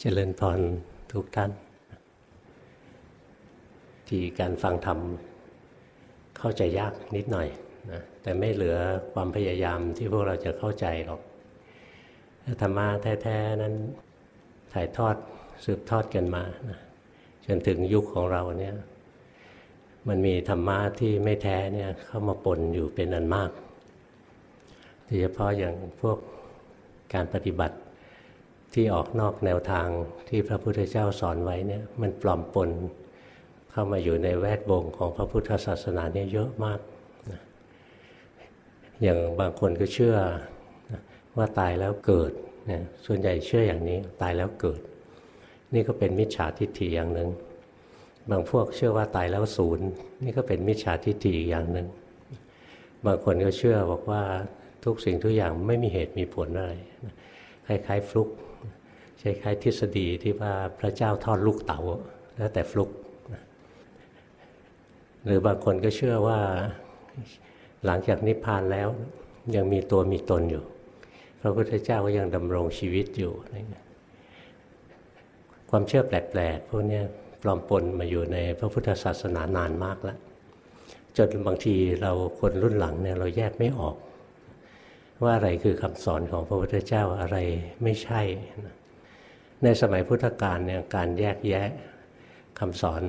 เจริญพรทุกท่าน ที่การฟังธรรมเข้าใจยากนิดหน่อยนะแต่ไม่เหลือความพยายามที่พวกเราจะเข้าใจหรอกธรรมะแท้ๆนั้นถ่ายทอดสืบทอดกันมานะจนถึงยุคของเราเนี่ย มันมีธรรมะที่ไม่แท้เนี่ยเข้ามาปนอยู่เป็นอันมากโดยเฉพาะอย่างพวกการปฏิบัติ ที่ออกนอกแนวทางที่พระพุทธเจ้าสอนไว้เนี่ยมันปลอมปนเข้ามาอยู่ในแวดวงของพระพุทธศาสนาเนี่ยเยอะมากนะอย่างบางคนก็เชื่อว่าตายแล้วเกิดนะส่วนใหญ่เชื่ออย่างนี้ตายแล้วเกิด นี่ก็เป็นมิจฉาทิฏฐิอย่างหนึ่งบางพวกเชื่อว่าตายแล้วศูนย์นี่ก็เป็นมิจฉาทิฏฐิอีกอย่างหนึ่งบางคนก็เชื่อบอกว่าทุกสิ่งทุกอย่างไม่มีเหตุมีผลอะไรคล้ายๆฟลุก คล้ายๆทฤษฎีที่ว่าพระเจ้าทอดลูกเต๋าแล้วแต่ฟลุก หรือบางคนก็เชื่อว่าหลังจากนิพพานแล้วยังมีตัวมีตนอยู่ พระพุทธเจ้าก็ยังดำรงชีวิตอยู่ ความเชื่อแปลกๆพวกนี้ปลอมปนมาอยู่ในพระพุทธศาสนานานมากแล้วจนบางทีเราคนรุ่นหลังเนี่ยเราแยกไม่ออก ว่าอะไรคือคำสอนของพระพุทธเจ้าอะไรไม่ใช่ ในสมัยพุทธกาลเนี่ยการแยกแยะคำสอน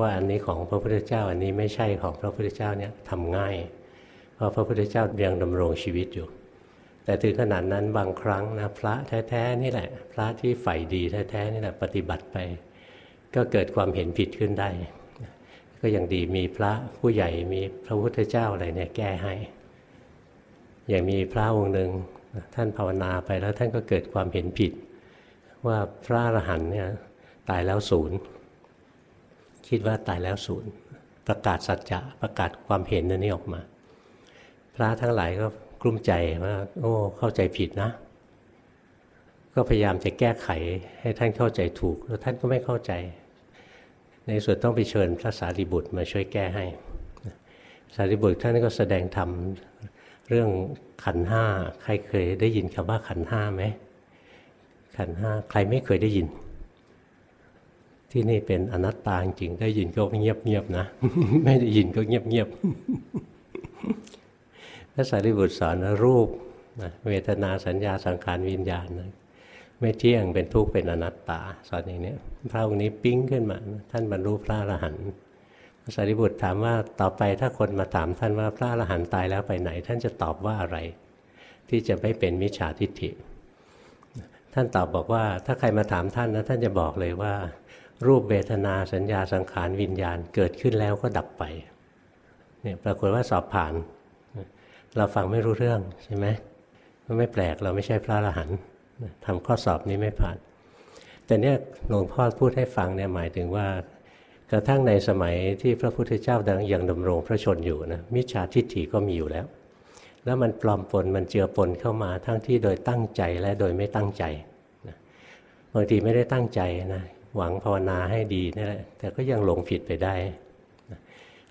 ว่าอันนี้ของพระพุทธเจ้าอันนี้ไม่ใช่ของพระพุทธเจ้าเนี่ยทำง่าย เพราะพระพุทธเจ้ายังดำรงชีวิตอยู่ แต่ถึงขนาดนั้นบางครั้งนะพระแท้ๆนี่แหละ พระที่ใฝ่ดีแท้ๆนี่แหละปฏิบัติไป ก็เกิดความเห็นผิดขึ้นได้ ก็ยังดีมีพระผู้ใหญ่มีพระพุทธเจ้าอะไรเนี่ยแก้ให้ อย่างมีพระองค์หนึ่งท่านภาวนาไปแล้วท่านก็เกิดความเห็นผิด ว่าพระอรหันต์เนี่ยตายแล้วศูนย์คิดว่าตายแล้วศูนย์ประกาศสัจจะประกาศความเห็นนันนี้ออกมา พระทั้งหลายก็กลุ้มใจว่า โอ้เข้าใจผิดนะ ก็พยายามจะแก้ไขให้ท่านเข้าใจถูก แล้วท่านก็ไม่เข้าใจ ในส่วนต้องไปเชิญพระสารีบุตรมาช่วยแก้ให้ สารีบุตรท่านก็แสดงธรรมเรื่องขันห้าใครเคยได้ยินคำว่าขันห้าไหม ขันห้าใครไม่เคยได้ยิน ที่นี่เป็นอนัตตาจริงได้ยินก็เงียบเงียบนะ ไม่ได้ยินก็เงียบเงียบพระสารีบุตรสอนรูปเวทนาสัญญาสังขารวิญญาณนะไม่เที่ยงเป็นทุกข์เป็นอนัตตา สอนอย่างนี้พระองค์นี้ปิ้งขึ้นมา ท่านบรรลุพระอรหันต์พระสารีบุตรถามว่าต่อไปถ้าคนมาถามท่านว่าพระอรหันต์ตายแล้วไปไหน ท่านจะตอบว่าอะไร ที่จะไม่เป็นมิจฉาทิฏฐิ ท่านตอบบอกว่า ถ้าใครมาถามท่านนะท่านจะบอกเลยว่า รูปเบทนาสัญญาสังขารวิญญาณเกิดขึ้นแล้วก็ดับไปเนี่ยปรากฏว่าสอบผ่าน เราฟังไม่รู้เรื่องใช่ไหมไม่แปลกเราไม่ใช่พระอรหันต์ทำข้อสอบนี้ไม่ผ่าน แต่เนี่ยหลวงพ่อพูดให้ฟังเนี่ยหมายถึงว่ากระทั่งในสมัยที่พระพุทธเจ้าดังยังดำรงพระชนอยู่นะมิจฉาทิฏฐิก็มีอยู่แล้ว แล้วมันปลอมปนมันเจือปนเข้ามาทั้งที่โดยตั้งใจและโดยไม่ตั้งใจบางทีไม่ได้ตั้งใจนะหวังภาวนาให้ดีนี่แหละแต่ก็ยังหลงผิดไปได้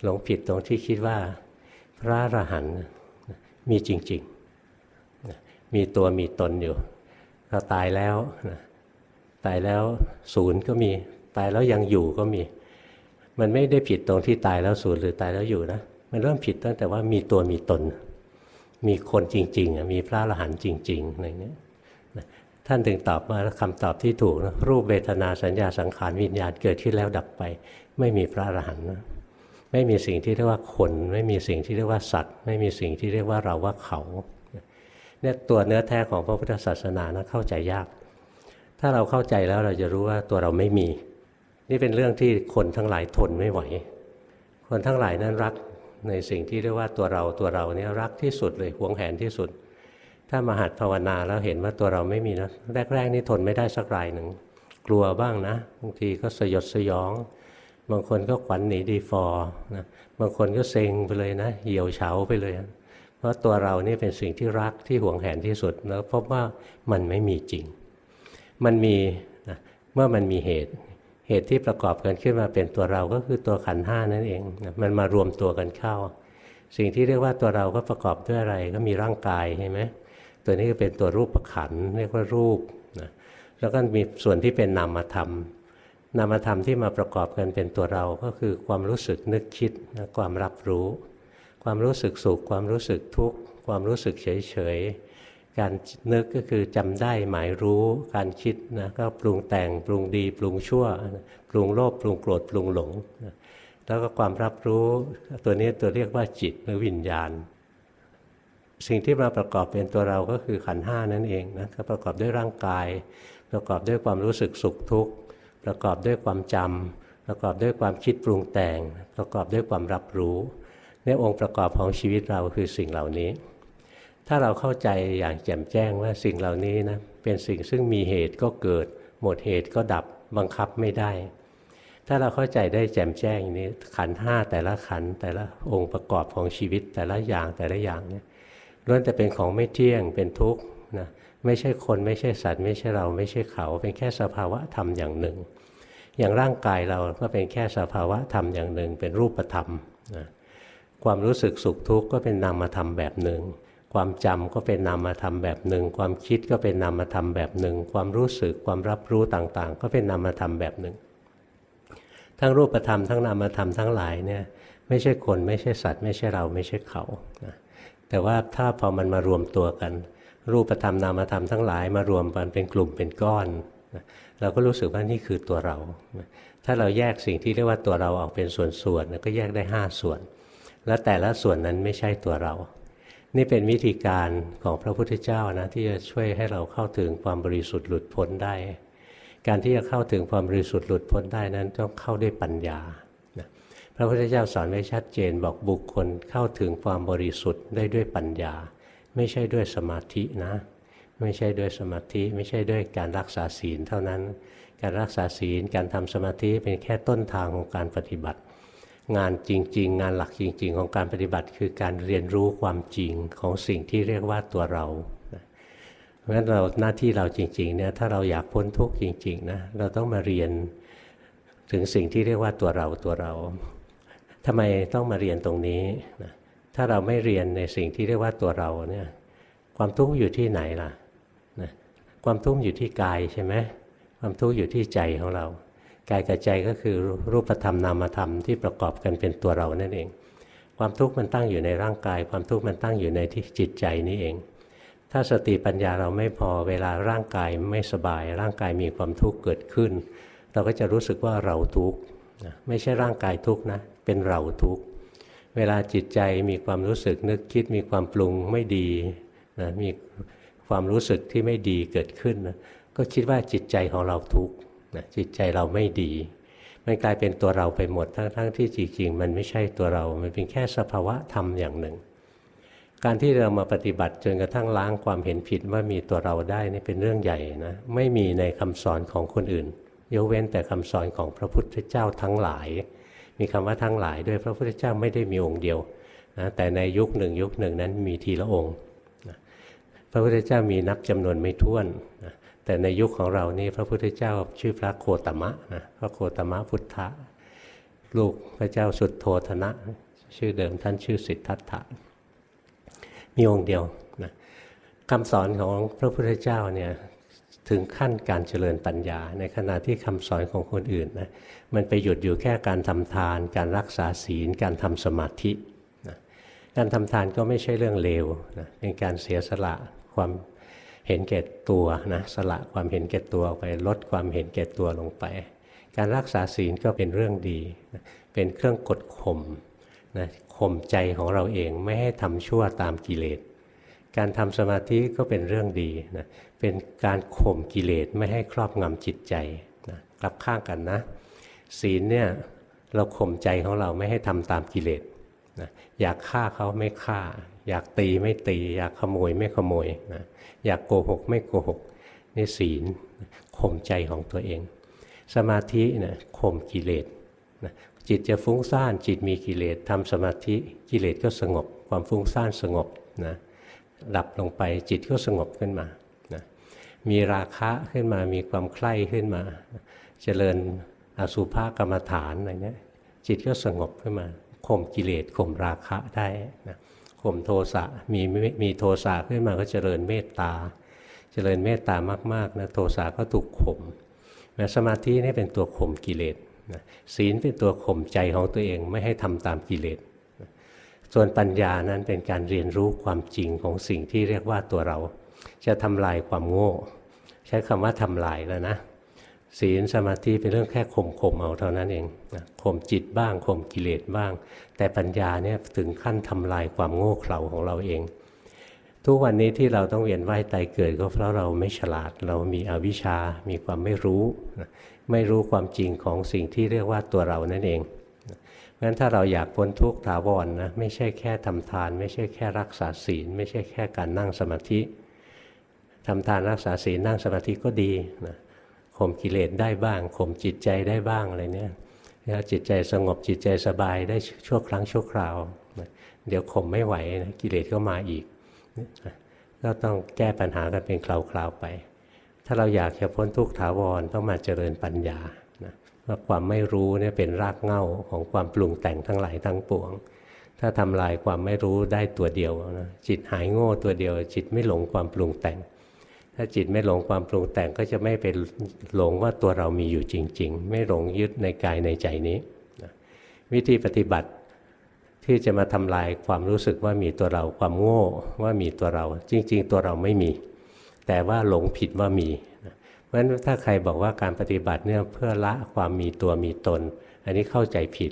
หลงผิดตรงที่คิดว่า พระอรหันต์มีจริงๆ มีตัวมีตนอยู่เราตายแล้วตายแล้วศูนย์ก็มีตายแล้วยังอยู่ก็มี มันไม่ได้ผิดตรงที่ตายแล้วศูนย์หรือตายแล้วอยู่นะมันเริ่มผิดตั้งแต่ว่ามีตัวมีตน มีคนจริงๆมีพระอรหันต์จริงๆอะไรเนี้ยท่านถึงตอบมาคำตอบที่ถูกนะรูปเวทนาสัญญาสังขารวิญญาณเกิดขึ้นแล้วดับไป ไม่มีพระอรหันต์นะไม่มีสิ่งที่เรียกว่าคน ไม่มีสิ่งที่เรียกว่าสัตว์ ไม่มีสิ่งที่เรียกว่าเราว่าเขาเนี่ยตัวเนื้อแท้ของพระพุทธศาสนานะเข้าใจยาก ถ้าเราเข้าใจแล้วเราจะรู้ว่าตัวเราไม่มี นี่เป็นเรื่องที่คนทั้งหลายทนไม่ไหว คนทั้งหลายนั้นรัก ในสิ่งที่เรียกว่าตัวเราตัวเราเนี่ยรักที่สุดเลยหวงแหนที่สุด ถ้ามาหัดภาวนาแล้วเห็นว่าตัวเราไม่มีนะแรกๆนี่ทนไม่ได้สักรายหนึ่งกลัวบ้างนะบางทีก็สยดสยอง บางคนก็ขวัญหนีดีฟอนะบางคนก็เซ็งไปเลยนะเหี่ยวเฉาไปเลย เพราะตัวเรานี่เป็นสิ่งที่รักที่หวงแหนที่สุดแล้วพบว่ามันไม่มีจริง มันมีนะเมื่อมันมีเหตุ เหตุที่ประกอบกันขึ้นมาเป็นตัวเราก็คือตัวขันห้านั่นเองมันมารวมตัวกันเข้า สิ่งที่เรียกว่าตัวเราก็ประกอบด้วยอะไรก็มีร่างกายใช่ไหมตัวนี้ก็เป็นตัวรูปประขันเรียกว่ารูปนะแล้วก็มีส่วนที่เป็นนามธรรมนามธรรมที่มาประกอบกันเป็นตัวเราก็คือความรู้สึกนึกคิดความรับรู้ ความรู้สึกสุขความรู้สึกทุกข์ความรู้สึกเฉยเฉย การนึกก็คือจำได้หมายรู้การคิดนะก็ปรุงแต่งปรุงดี ปรุงชั่ว ปรุงโลภปรุงโกรธปรุงหลงแล้วก็ความรับรู้ตัวนี้ตัวเรียกว่าจิตหรือวิญญาณ สิ่งที่มาประกอบเป็นตัวเราก็คือขันห้านั่นเองนะก็ประกอบด้วยร่างกาย ประกอบด้วยความรู้สึกสุขทุกข์ ประกอบด้วยความจำประกอบด้วยความคิดปรุงแต่ง ประกอบด้วยความรับรู้นี่องค์ประกอบของชีวิตเราคือสิ่งเหล่านี้ ถ้าเราเข้าใจอย่างแจ่มแจ้งว่าสิ่งเหล่านี้นะเป็นสิ่งซึ่งมีเหตุก็เกิด หมดเหตุก็ดับบังคับไม่ได้ ถ้าเราเข้าใจได้แจ่มแจ้งนี้ขันห้าแต่ละขันแต่ละองค์ประกอบของชีวิตแต่ละอย่างแต่ละอย่างเนี่ยล้วนแต่เป็นของไม่เที่ยงเป็นทุกข์นะไม่ใช่คนไม่ใช่สัตว์ ไม่ใช่เราไม่ใช่เขา เป็นแค่สภาวะธรรมอย่างหนึ่ง อย่างร่างกายเราก็เป็นแค่สภาวะธรรมอย่างหนึ่ง เป็นรูปธรรมนะความรู้สึกสุขทุกข์ก็เป็นนามธรรมแบบหนึ่ง ความจำก็เป็นนามธรรมแบบหนึ่ง ความคิดก็เป็นนามธรรมแบบหนึ่ง ความรู้สึกความรับรู้ต่างๆ ก็เป็นนามธรรมแบบหนึ่ง ทั้งรูปธรรมทั้งนามธรรมทั้งหลายเนี่ยไม่ใช่คนไม่ใช่สัตว์ ไม่ใช่เราไม่ใช่เขานะแต่ว่าถ้าพอมันมารวมตัวกัน รูปธรรมนามธรรมทั้งหลายมารวมกันเป็นกลุ่มเป็นก้อนนะเราก็รู้สึกว่านี่คือตัวเรา ถ้าเราแยกสิ่งที่เรียกว่าตัวเราออกเป็นส่วนๆก็แยกได้ 5 ส่วน และแต่ละส่วนนั้นไม่ใช่ตัวเรา นี่เป็นวิธีการของพระพุทธเจ้านะที่จะช่วยให้เราเข้าถึงความบริสุทธิ์หลุดพ้นได้ การที่จะเข้าถึงความบริสุทธิ์หลุดพ้นได้นั้นต้องเข้าด้วยปัญญาพระพุทธเจ้าสอนไว้ชัดเจนบอกบุคคลเข้าถึงความบริสุทธิ์ได้ด้วยปัญญา ไม่ใช่ด้วยสมาธินะ ไม่ใช่ด้วยสมาธิไม่ใช่ด้วยการรักษาศีลเท่านั้น การรักษาศีลการทำสมาธิเป็นแค่ต้นทางของการปฏิบัติ งานจริง ๆ งานหลักจริง ๆ ของการปฏิบัติคือการเรียนรู้ความจริงของสิ่งที่เรียกว่าตัวเราเพราะฉะนั้นเราหน้าที่เราจริงๆเนี่ยถ้าเราอยากพ้นทุกข์จริงๆนะเราต้องมาเรียนถึงสิ่งที่เรียกว่าตัวเราตัวเราทำไมต้องมาเรียนตรงนี้นะถ้าเราไม่เรียนในสิ่งที่เรียกว่าตัวเราเนี่ยความทุกข์อยู่ที่ไหนล่ะนะความทุกข์อยู่ที่กายใช่ไหมความทุกข์อยู่ที่ใจของเรา กายกับใจก็คือรูปธรรมนามธรรมที่ประกอบกันเป็นตัวเรานั่นเอง ความทุกข์มันตั้งอยู่ในร่างกาย ความทุกข์มันตั้งอยู่ในที่จิตใจนี่เอง ถ้าสติปัญญาเราไม่พอเวลาร่างกายไม่สบาย ร่างกายมีความทุกข์เกิดขึ้น เราก็จะรู้สึกว่าเราทุกข์ไม่ใช่ร่างกายทุกข์นะเป็นเราทุกข์เวลาจิตใจมีความรู้สึกนึกคิดมีความปรุงไม่ดีนะมีความรู้สึกที่ไม่ดีเกิดขึ้นนะก็คิดว่าจิตใจของเราทุกข์ นะจิตใจเราไม่ดี มันกลายเป็นตัวเราไปหมดทั้งๆทที่จริงๆ มันไม่ใช่ตัวเรา มันเป็นแค่สภาวะธรรมอย่างหนึ่ง การที่เรามาปฏิบัติจนกระทั่งล้างความเห็นผิดว่ามีตัวเราได้นี่เป็นเรื่องใหญ่นะไม่มีในคำสอนของคนอื่นยกเว้นแต่คำสอนของพระพุทธเจ้าทั้งหลาย มีคำว่าทั้งหลายด้วยพระพุทธเจ้าไม่ได้มีองค์เดียวนะแต่ในยุคหนึ่งยุคหนึ่งนั้นมีทีละองค์พระพุทธเจ้ามีนับจำนวนไม่ถ้วนนะ แต่ในยุคของเรานี่พระพุทธเจ้าชื่อพระโคตมะนะพระโคตมะพุทธะลูกพระเจ้าสุดโทธนะ ชื่อเดิมท่านชื่อสิทธัตถะมีองค์เดียวนะคำสอนของพระพุทธเจ้าเนี่ยถึงขั้นการเจริญปัญญา ในขณะที่คำสอนของคนอื่นนะมันไปหยุดอยู่แค่การทำทาน การรักษาศีล การทำสมาธินะการทำทานก็ไม่ใช่เรื่องเลวนะเป็นการเสียสละความ เห็นแก่ตัวนะสละความเห็นแก่ตัวไปลดความเห็นแก่ตัวลงไป การรักษาศีลก็เป็นเรื่องดี เป็นเครื่องกดข่มนะข่มใจของเราเองไม่ให้ทำชั่วตามกิเลส การทำสมาธิก็เป็นเรื่องดีนะเป็นการข่มกิเลสไม่ให้ครอบงำจิตใจนะกลับข้างกันนะ ศีลเนี่ยเราข่มใจของเราไม่ให้ทำตามกิเลสนะอยากฆ่าเขาไม่ฆ่า อยากตีไม่ตี อยากขโมยไม่ขโมยนะอยากโกหกไม่โกหกนี่ศีลข่มใจของตัวเอง สมาธินะข่มกิเลสนะจิตจะฟุ้งซ่านจิตมีกิเลสทำสมาธิกิเลสก็สงบ ความฟุ้งซ่านสงบนะดับลงไปจิตก็สงบขึ้นมานะมีราคะขึ้นมามีความใคร่ขึ้นมา เจริญอสุภกรรมฐานอะไรเนี้ยจิตก็สงบขึ้นมาข่มกิเลสข่มราคะได้นะ ข่มโทสะมีมีโทสะขึ้นมาก็เจริญเมตตา เจริญเมตตามากๆนะโทสะก็ถูกข่มนะสมาธินี่เป็นตัวข่มกิเลสนะศีลเป็นตัวข่มใจของตัวเองไม่ให้ทำตามกิเลสนะส่วนปัญญานั้นเป็นการเรียนรู้ความจริงของสิ่งที่เรียกว่าตัวเรา จะทำลายความโง่ ใช้คำว่าทำลายแล้วนะ ศีลสมาธิเป็นเรื่องแค่ข่มข่มเอาเท่านั้นเองข่มจิตบ้างข่มกิเลสบ้าง แต่ปัญญาเนี่ยถึงขั้นทำลายความโง่เขลาของเราเอง ทุกวันนี้ที่เราต้องเวียนว่ายตายเกิดก็เพราะเราไม่ฉลาดเรามีอวิชชา มีความไม่รู้ ไม่รู้ความจริงของสิ่งที่เรียกว่าตัวเรานั่นเองงั้นถ้าเราอยากพ้นทุกข์ถาวรนนะไม่ใช่แค่ทำทาน ไม่ใช่แค่รักษาศีล ไม่ใช่แค่การนั่งสมาธิทำทานรักษาศีลนั่งสมาธิก็ดีนะ ข่มกิเลสได้บ้างข่มจิตใจได้บ้างอะไรเนี่ยแล้วจิตใจสงบจิตใจสบายได้ชั่วครั้งชั่วคราว เดี๋ยวข่มไม่ไหวนะกิเลสก็มาอีก ก็ต้องแก้ปัญหากันเป็นคราวๆไป ถ้าเราอยากจะพ้นทุกข์ถาวรต้องมาเจริญปัญญาว่าความไม่รู้เนี่ยเป็นรากเหง้าของความปรุงแต่งทั้งหลายทั้งปวง ถ้าทำลายความไม่รู้ได้ตัวเดียวนะจิตหายโง่ตัวเดียว จิตไม่หลงความปรุงแต่ง ถ้าจิตไม่หลงความปรุงแต่งก็จะไม่เป็นหลงว่าตัวเรามีอยู่จริง ๆ ไม่หลงยึดในกายในใจนี้นะวิธีปฏิบัติที่จะมาทำลายความรู้สึกว่ามีตัวเราความโง่ว่ามีตัวเรา จริง ๆ ตัวเราไม่มี แต่ว่าหลงผิดว่ามีเพราะฉะนั้นถ้าใครบอกว่าการปฏิบัติเนี่ยเพื่อละความมีตัวมีตน อันนี้เข้าใจผิด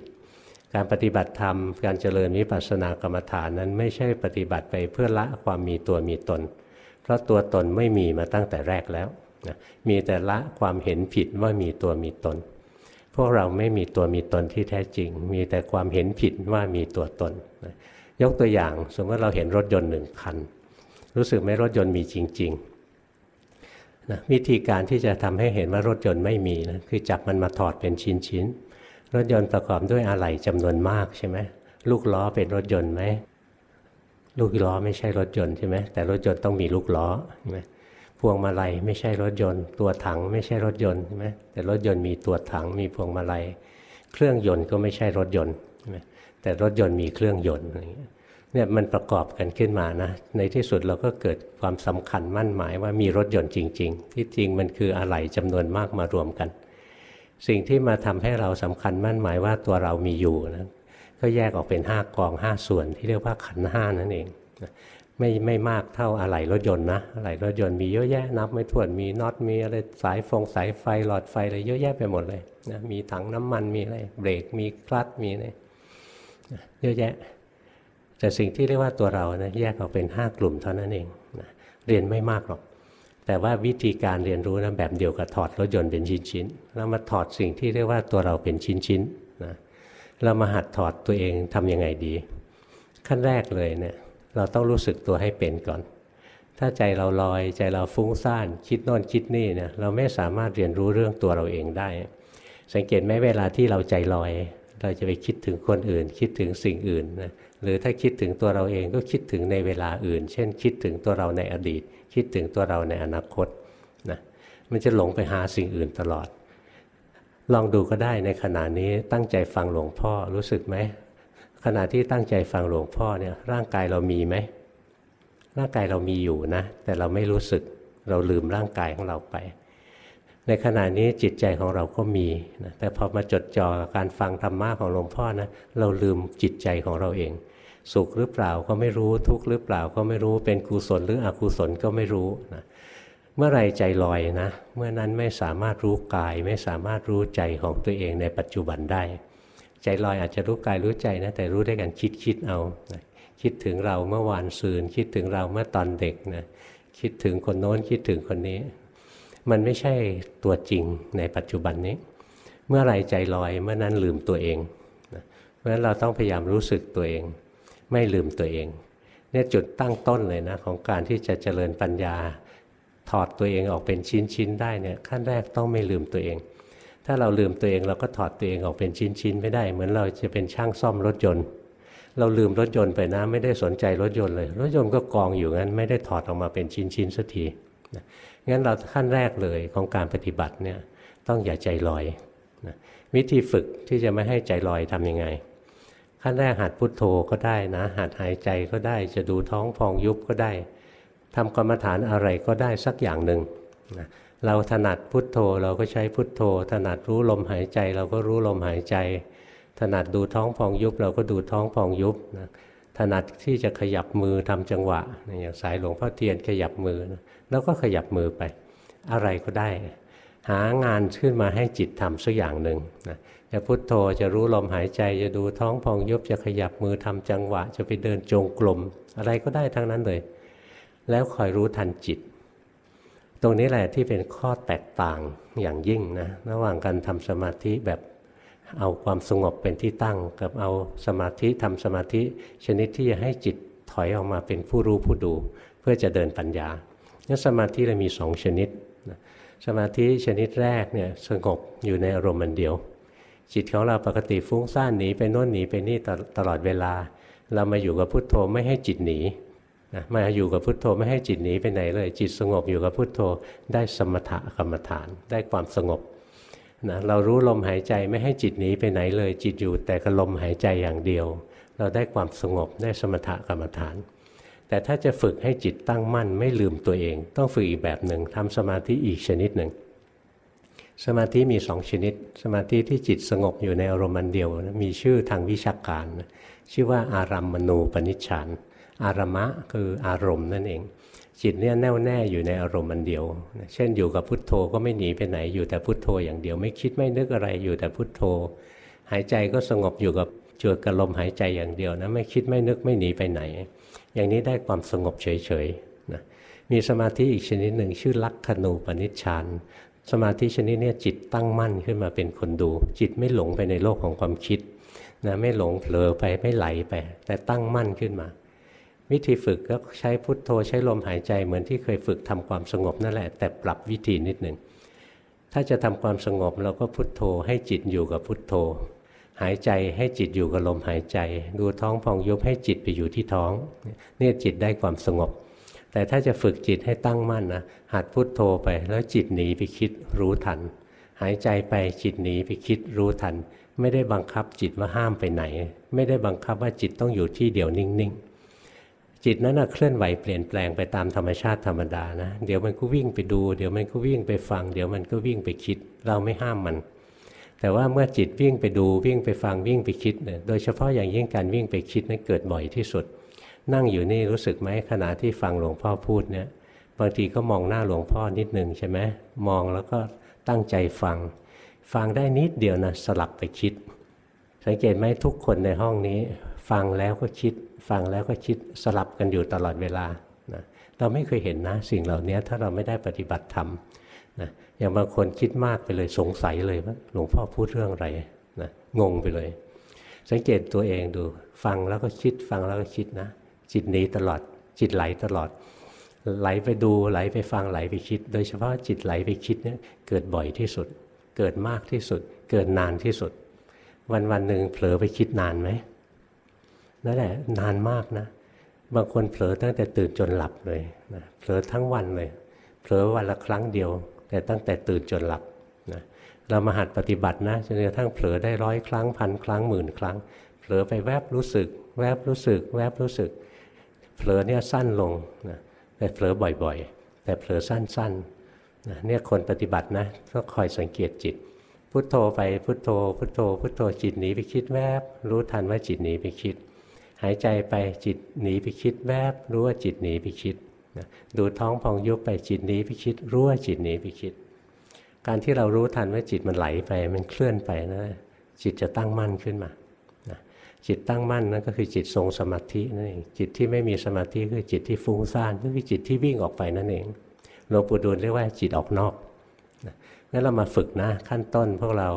การปฏิบัติธรรม การเจริญวิปัสสนากรรมฐานนั้นไม่ใช่ปฏิบัติไปเพื่อละความมีตัวมีตน เพราะตัวตนไม่มีมาตั้งแต่แรกแล้วนะมีแต่ละความเห็นผิดว่ามีตัวมีตน พวกเราไม่มีตัวมีตนที่แท้จริง มีแต่ความเห็นผิดว่ามีตัวตนนะยกตัวอย่างสมมติเราเห็นรถยนต์หนึ่งคัน รู้สึกไหมรถยนต์มีจริงๆนะวิธีการที่จะทำให้เห็นว่ารถยนต์ไม่มีนะคือจับมันมาถอดเป็นชิ้นๆรถยนต์ประกอบด้วยอะไหล่จำนวนมากใช่ไหมลูกล้อเป็นรถยนต์ไหม ลูกล้อไม่ใช่รถยนต์ใช่ไหมแต่รถยนต์ต้องมีลูกล้อใช่ไหมพวงมาลัยไม่ใช่รถยนต์ ตัวถังไม่ใช่รถยนต์ใช่ไหมแต่รถยนต์มีตัวถังมีพวงมาลัย เครื่องยนต์ก็ไม่ใช่รถยนต์ใช่ไหมแต่รถยนต์มีเครื่องยนต์อะไรเงี้ยเนี่ยมันประกอบกันขึ้นมานะ ในที่สุดเราก็เกิดความสำคัญมั่นหมายว่ามีรถยนต์จริง ๆ ที่จริงมันคืออะไหล่จำนวนมากมารวมกัน สิ่งที่มาทำให้เราสำคัญมั่นหมายว่าตัวเรามีอยู่นะ ก็แยกออกเป็นห้ากองห้าส่วนที่เรียกว่าขันห้านั่นเองไม่ไม่มากเท่าอะไหล่รถยนต์นะอะไหล่รถยนต์มีเยอะแยะนับไม่ถ้วนมีน็อตมีอะไรสายฟงสายไฟหลอดไฟอะไรเยอะแยะไปหมดเลยนะมีถังน้ำมันมีอะไรเบรกมีคลัตช์มีอะไรเยอะแยะ แต่สิ่งที่เรียกว่าตัวเรานะแยกออกเป็นห้ากลุ่มเท่านั้นเองนะเรียนไม่มากหรอก แต่ว่าวิธีการเรียนรู้นะแบบเดียวกับถอดรถยนต์เป็นชิ้นๆแล้วมาถอดสิ่งที่เรียกว่าตัวเราเป็นชิ้นๆนะ เรามาหัดถอดตัวเองทำยังไงดี ขั้นแรกเลยเนี่ยเราต้องรู้สึกตัวให้เป็นก่อน ถ้าใจเราลอยใจเราฟุ้งซ่าน คิดโน่นคิดนี่เนี่ยเราไม่สามารถเรียนรู้เรื่องตัวเราเองได้ สังเกตไหมเวลาที่เราใจลอย เราจะไปคิดถึงคนอื่น คิดถึงสิ่งอื่นนะหรือถ้าคิดถึงตัวเราเองก็คิดถึงในเวลาอื่น เช่น คิดถึงตัวเราในอดีต คิดถึงตัวเราในอนาคตนะมันจะหลงไปหาสิ่งอื่นตลอด ลองดูก็ได้ในขณะนี้ตั้งใจฟังหลวงพ่อรู้สึกไหมขณะที่ตั้งใจฟังหลวงพ่อเนี่ยร่างกายเรามีไหมร่างกายเรามีอยู่นะ แต่เราไม่รู้สึกเราลืมร่างกายของเราไป ในขณะนี้จิตใจของเราก็มีนะแต่พอมาจดจ่อการฟังธรรมะของหลวงพ่อนะเราลืมจิตใจของเราเอง สุขหรือเปล่าก็ไม่รู้ทุกข์หรือเปล่าก็ไม่รู้เป็นกุศลหรืออกุศลก็ไม่รู้นะเเมื่อไรใจลอยนะ เมื่อนั้นไม่สามารถรู้กาย ไม่สามารถรู้ใจของตัวเองในปัจจุบันได้ ใจลอยอาจจะรู้กายรู้ใจนะแต่รู้ได้กันคิดคิดเอาคิดถึงเราเมื่อวานซืน คิดถึงเราเมื่อตอนเด็กนะคิดถึงคนโน้นคิดถึงคนนี้ มันไม่ใช่ตัวจริงในปัจจุบันนี้ เมื่อไรใจลอยเมื่อนั้นลืมตัวเองเพราะฉะนั้นเราต้องพยายามรู้สึกตัวเอง ไม่ลืมตัวเองเนี่ยจุดตั้งต้นเลยนะของการที่จะเจริญปัญญา ถอดตัวเองออกเป็นชิ้นๆได้เนี่ยขั้นแรกต้องไม่ลืมตัวเอง ถ้าเราลืมตัวเองเราก็ถอดตัวเองออกเป็นชิ้นๆไม่ได้ เหมือนเราจะเป็นช่างซ่อมรถยนต์ เราลืมรถยนต์ไปนะไม่ได้สนใจรถยนต์เลย รถยนต์ก็กองอยู่งั้นไม่ได้ถอดออกมาเป็นชิ้นๆสักทีงั้นเราขั้นแรกเลยของการปฏิบัติเนี่ยต้องอย่าใจลอยนะวิธีฝึกที่จะไม่ให้ใจลอยทํำยังไง ขั้นแรกหัดพุดโทโธก็ได้นะ หัดหายใจก็ได้จะดูท้องพองยุบก็ได้ ทำกรรมฐานอะไรก็ได้สักอย่างหนึ่งนะเราถนัดพุทโธเราก็ใช้พุทโธ ถนัดรู้ลมหายใจ เราก็รู้ลมหายใจ ถนัดดูท้องพองยุบ เราก็ดูท้องพองยุบนะถนัดที่จะขยับมือทำจังหวะอย่างสายหลวงพ่อเทียนขยับมือนะแล้วก็ขยับมือไป อะไรก็ได้ หางานขึ้นมาให้จิตทำสักอย่างหนึ่งนะจะพุทโธจะรู้ลมหายใจ จะดูท้องพองยุบจะขยับมือทำจังหวะ จะไปเดินจงกรมอะไรก็ได้ทั้งนั้นเลย แล้วคอยรู้ทันจิต ตรงนี้แหละที่เป็นข้อแตกต่างอย่างยิ่งนะระหว่างการทำสมาธิแบบเอาความสงบเป็นที่ตั้ง กับเอาสมาธิทำสมาธิชนิดที่จะให้จิตถอยออกมาเป็นผู้รู้ผู้ดู เพื่อจะเดินปัญญานี่สมาธิเรามีสองชนิดสมาธิชนิดแรกเนี่ยสงบอยู่ในอารมณ์มันเดียว จิตของเราปกติฟุ้งซ่านหนีไปโน่นหนีไปนี่ตลอดเวลา เรามาอยู่กับพุทโธไม่ให้จิตหนี นะมาอยู่กับพุทโธไม่ให้จิตหนีไปไหนเลย จิตสงบอยู่กับพุทโธได้สมถะกรรมฐานได้ความสงบนะเรารู้ลมหายใจไม่ให้จิตหนีไปไหนเลย จิตอยู่แต่กับลมหายใจอย่างเดียว เราได้ความสงบได้สมถะกรรมฐาน แต่ถ้าจะฝึกให้จิตตั้งมั่นไม่ลืมตัวเอง ต้องฝึกอีกแบบหนึ่งทำสมาธิอีกชนิดหนึ่งสมาธิมีสองชนิด สมาธิที่จิตสงบอยู่ในอารมณ์เดียวนะมีชื่อทางวิชาการ ชื่อว่าอารัมมณูปนิชฌาน อารมะคืออารมณ์นั่นเอง จิตเนี่ยแน่วแน่อยู่ในอารมณ์อันเดียว เช่นอยู่กับพุทโธก็ไม่หนีไปไหนอยู่แต่พุทโธอย่างเดียวไม่คิดไม่นึกอะไรอยู่แต่พุทโธ หายใจก็สงบอยู่กับจดกับลมหายใจอย่างเดียวนะไม่คิดไม่นึกไม่หนีไปไหน อย่างนี้ได้ความสงบเฉยๆนะมีสมาธิอีกชนิดหนึ่งชื่อลักขณูปนิชฌานสมาธิชนิดนี้จิตตั้งมั่นขึ้นมาเป็นคนดู จิตไม่หลงไปในโลกของความคิดนะไม่หลงเผลอไปไม่ไหลไป แต่ตั้งมั่นขึ้นมา วิธีฝึกก็ใช้พุทโธใช้ลมหายใจเหมือนที่เคยฝึกทำความสงบนั่นแหละ แต่ปรับวิธีนิดหนึ่งถ้าจะทำความสงบเราก็พุทโธให้จิตอยู่กับพุทโธ หายใจให้จิตอยู่กับลมหายใจ ดูท้องพองยุบให้จิตไปอยู่ที่ท้องเนี่ยจิตได้ความสงบ แต่ถ้าจะฝึกจิตให้ตั้งมั่นนะหัดพุทโธไปแล้วจิตหนีไปคิดรู้ทัน หายใจไปจิตหนีไปคิดรู้ทัน ไม่ได้บังคับจิตว่าห้ามไปไหน ไม่ได้บังคับว่าจิตต้องอยู่ที่เดียวนิ่งๆ จิตนั้นเคลื่อนไหวเปลี่ยนแปลงไปตามธรรมชาติธรรมดานะ เดี๋ยวมันก็วิ่งไปดู เดี๋ยวมันก็วิ่งไปฟัง เดี๋ยวมันก็วิ่งไปคิด เราไม่ห้ามมัน แต่ว่าเมื่อจิตวิ่งไปดูวิ่งไปฟังวิ่งไปคิดเนี่ยโดยเฉพาะอย่างยิ่งการวิ่งไปคิดนั้นเกิดบ่อยที่สุด นั่งอยู่นี่รู้สึกไหมขณะที่ฟังหลวงพ่อพูดเนี่ยบางทีก็มองหน้าหลวงพ่อนิดหนึ่งใช่ไหมมองแล้วก็ตั้งใจฟัง ฟังได้นิดเดียวนะสลับไปคิด สังเกตไหมทุกคนในห้องนี้ ฟังแล้วก็คิด ฟังแล้วก็คิดสลับกันอยู่ตลอดเวลานะเราไม่เคยเห็นนะ สิ่งเหล่านี้ถ้าเราไม่ได้ปฏิบัติธรรมนะอย่างบางคนคิดมากไปเลยสงสัยเลยว่าหลวงพ่อพูดเรื่องอะไรนะงงไปเลย สังเกตตัวเองดูฟังแล้วก็คิดฟังแล้วก็คิดนะ จิตหนีตลอด จิตไหลตลอด ไหลไปดูไหลไปฟังไหลไปคิด โดยเฉพาะจิตไหลไปคิดเนี่ยเกิดบ่อยที่สุด เกิดมากที่สุด เกิดนานที่สุด วันวันหนึ่งเผลอไปคิดนานไหม นั่นแหละนานมากนะ บางคนเผลอตั้งแต่ตื่นจนหลับเลยนะเผลอทั้งวันเลยเผลอวันละครั้งเดียว แต่ตั้งแต่ตื่นจนหลับนะเรามาหัดปฏิบัตินะจนกระทั่งเผลอได้ร้อยครั้งพันครั้งหมื่นครั้ง เผลอไปแวบรู้สึก แวบรู้สึก แวบรู้สึก เผลอเนี่ยสั้นลงนะแต่เผลอบ่อยๆ แต่เผลอสั้นๆนะเนี่ยคนปฏิบัตินะต้องคอยสังเกตจิต พุทโธไปพุทโธ พุทโธ พุทโธจิตหนีไปคิดแวบ รู้ทันว่าจิตหนีไปคิดายใจไปจิตหนีไปคิดแวบรู้ว่าจิตหนีไปคิดนะดูท้องพองยุบไปจิตหนีไปคิดรู้ว่าจิตหนีไปคิด การที่เรารู้ทันว่าจิตมันไหลไปมันเคลื่อนไปนะจิตจะตั้งมั่นขึ้นมานะจิตตั้งมั่นนั่นก็คือจิตทรงสมาธินั่นเองจิตที่ไม่มีสมาธิคือจิตที่ฟุ้งซ่านก็คือจิตที่วิ่งออกไปนั่นเองหลวงปู่ดูลเรียกว่าจิตออกนอกงั้นเรามาฝึกนะขั้นต้นพวกเรา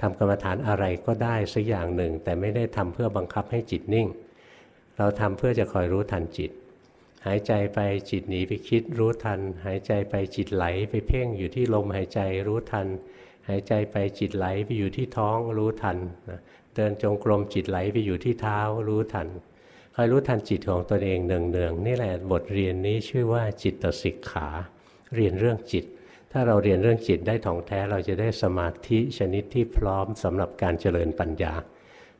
ทำกรรมฐานอะไรก็ได้สักอย่างหนึ่ง แต่ไม่ได้ทำเพื่อบังคับให้จิตนิ่ง เราทำเพื่อจะคอยรู้ทันจิต หายใจไปจิตหนีไปคิดรู้ทัน หายใจไปจิตไหลไปเพ่งอยู่ที่ลมหายใจรู้ทัน หายใจไปจิตไหลไปอยู่ที่ท้องรู้ทันเดินจงกรมจิตไหลไปอยู่ที่เท้ารู้ทันคอยรู้ทันจิตของตนเองเนืองๆนี่แหละบทเรียนนี้ชื่อว่าจิตสิกขา เรียนเรื่องจิต ถ้าเราเรียนเรื่องจิตได้ท่องแท้เราจะได้สมาธิชนิดที่พร้อมสำหรับการเจริญปัญญา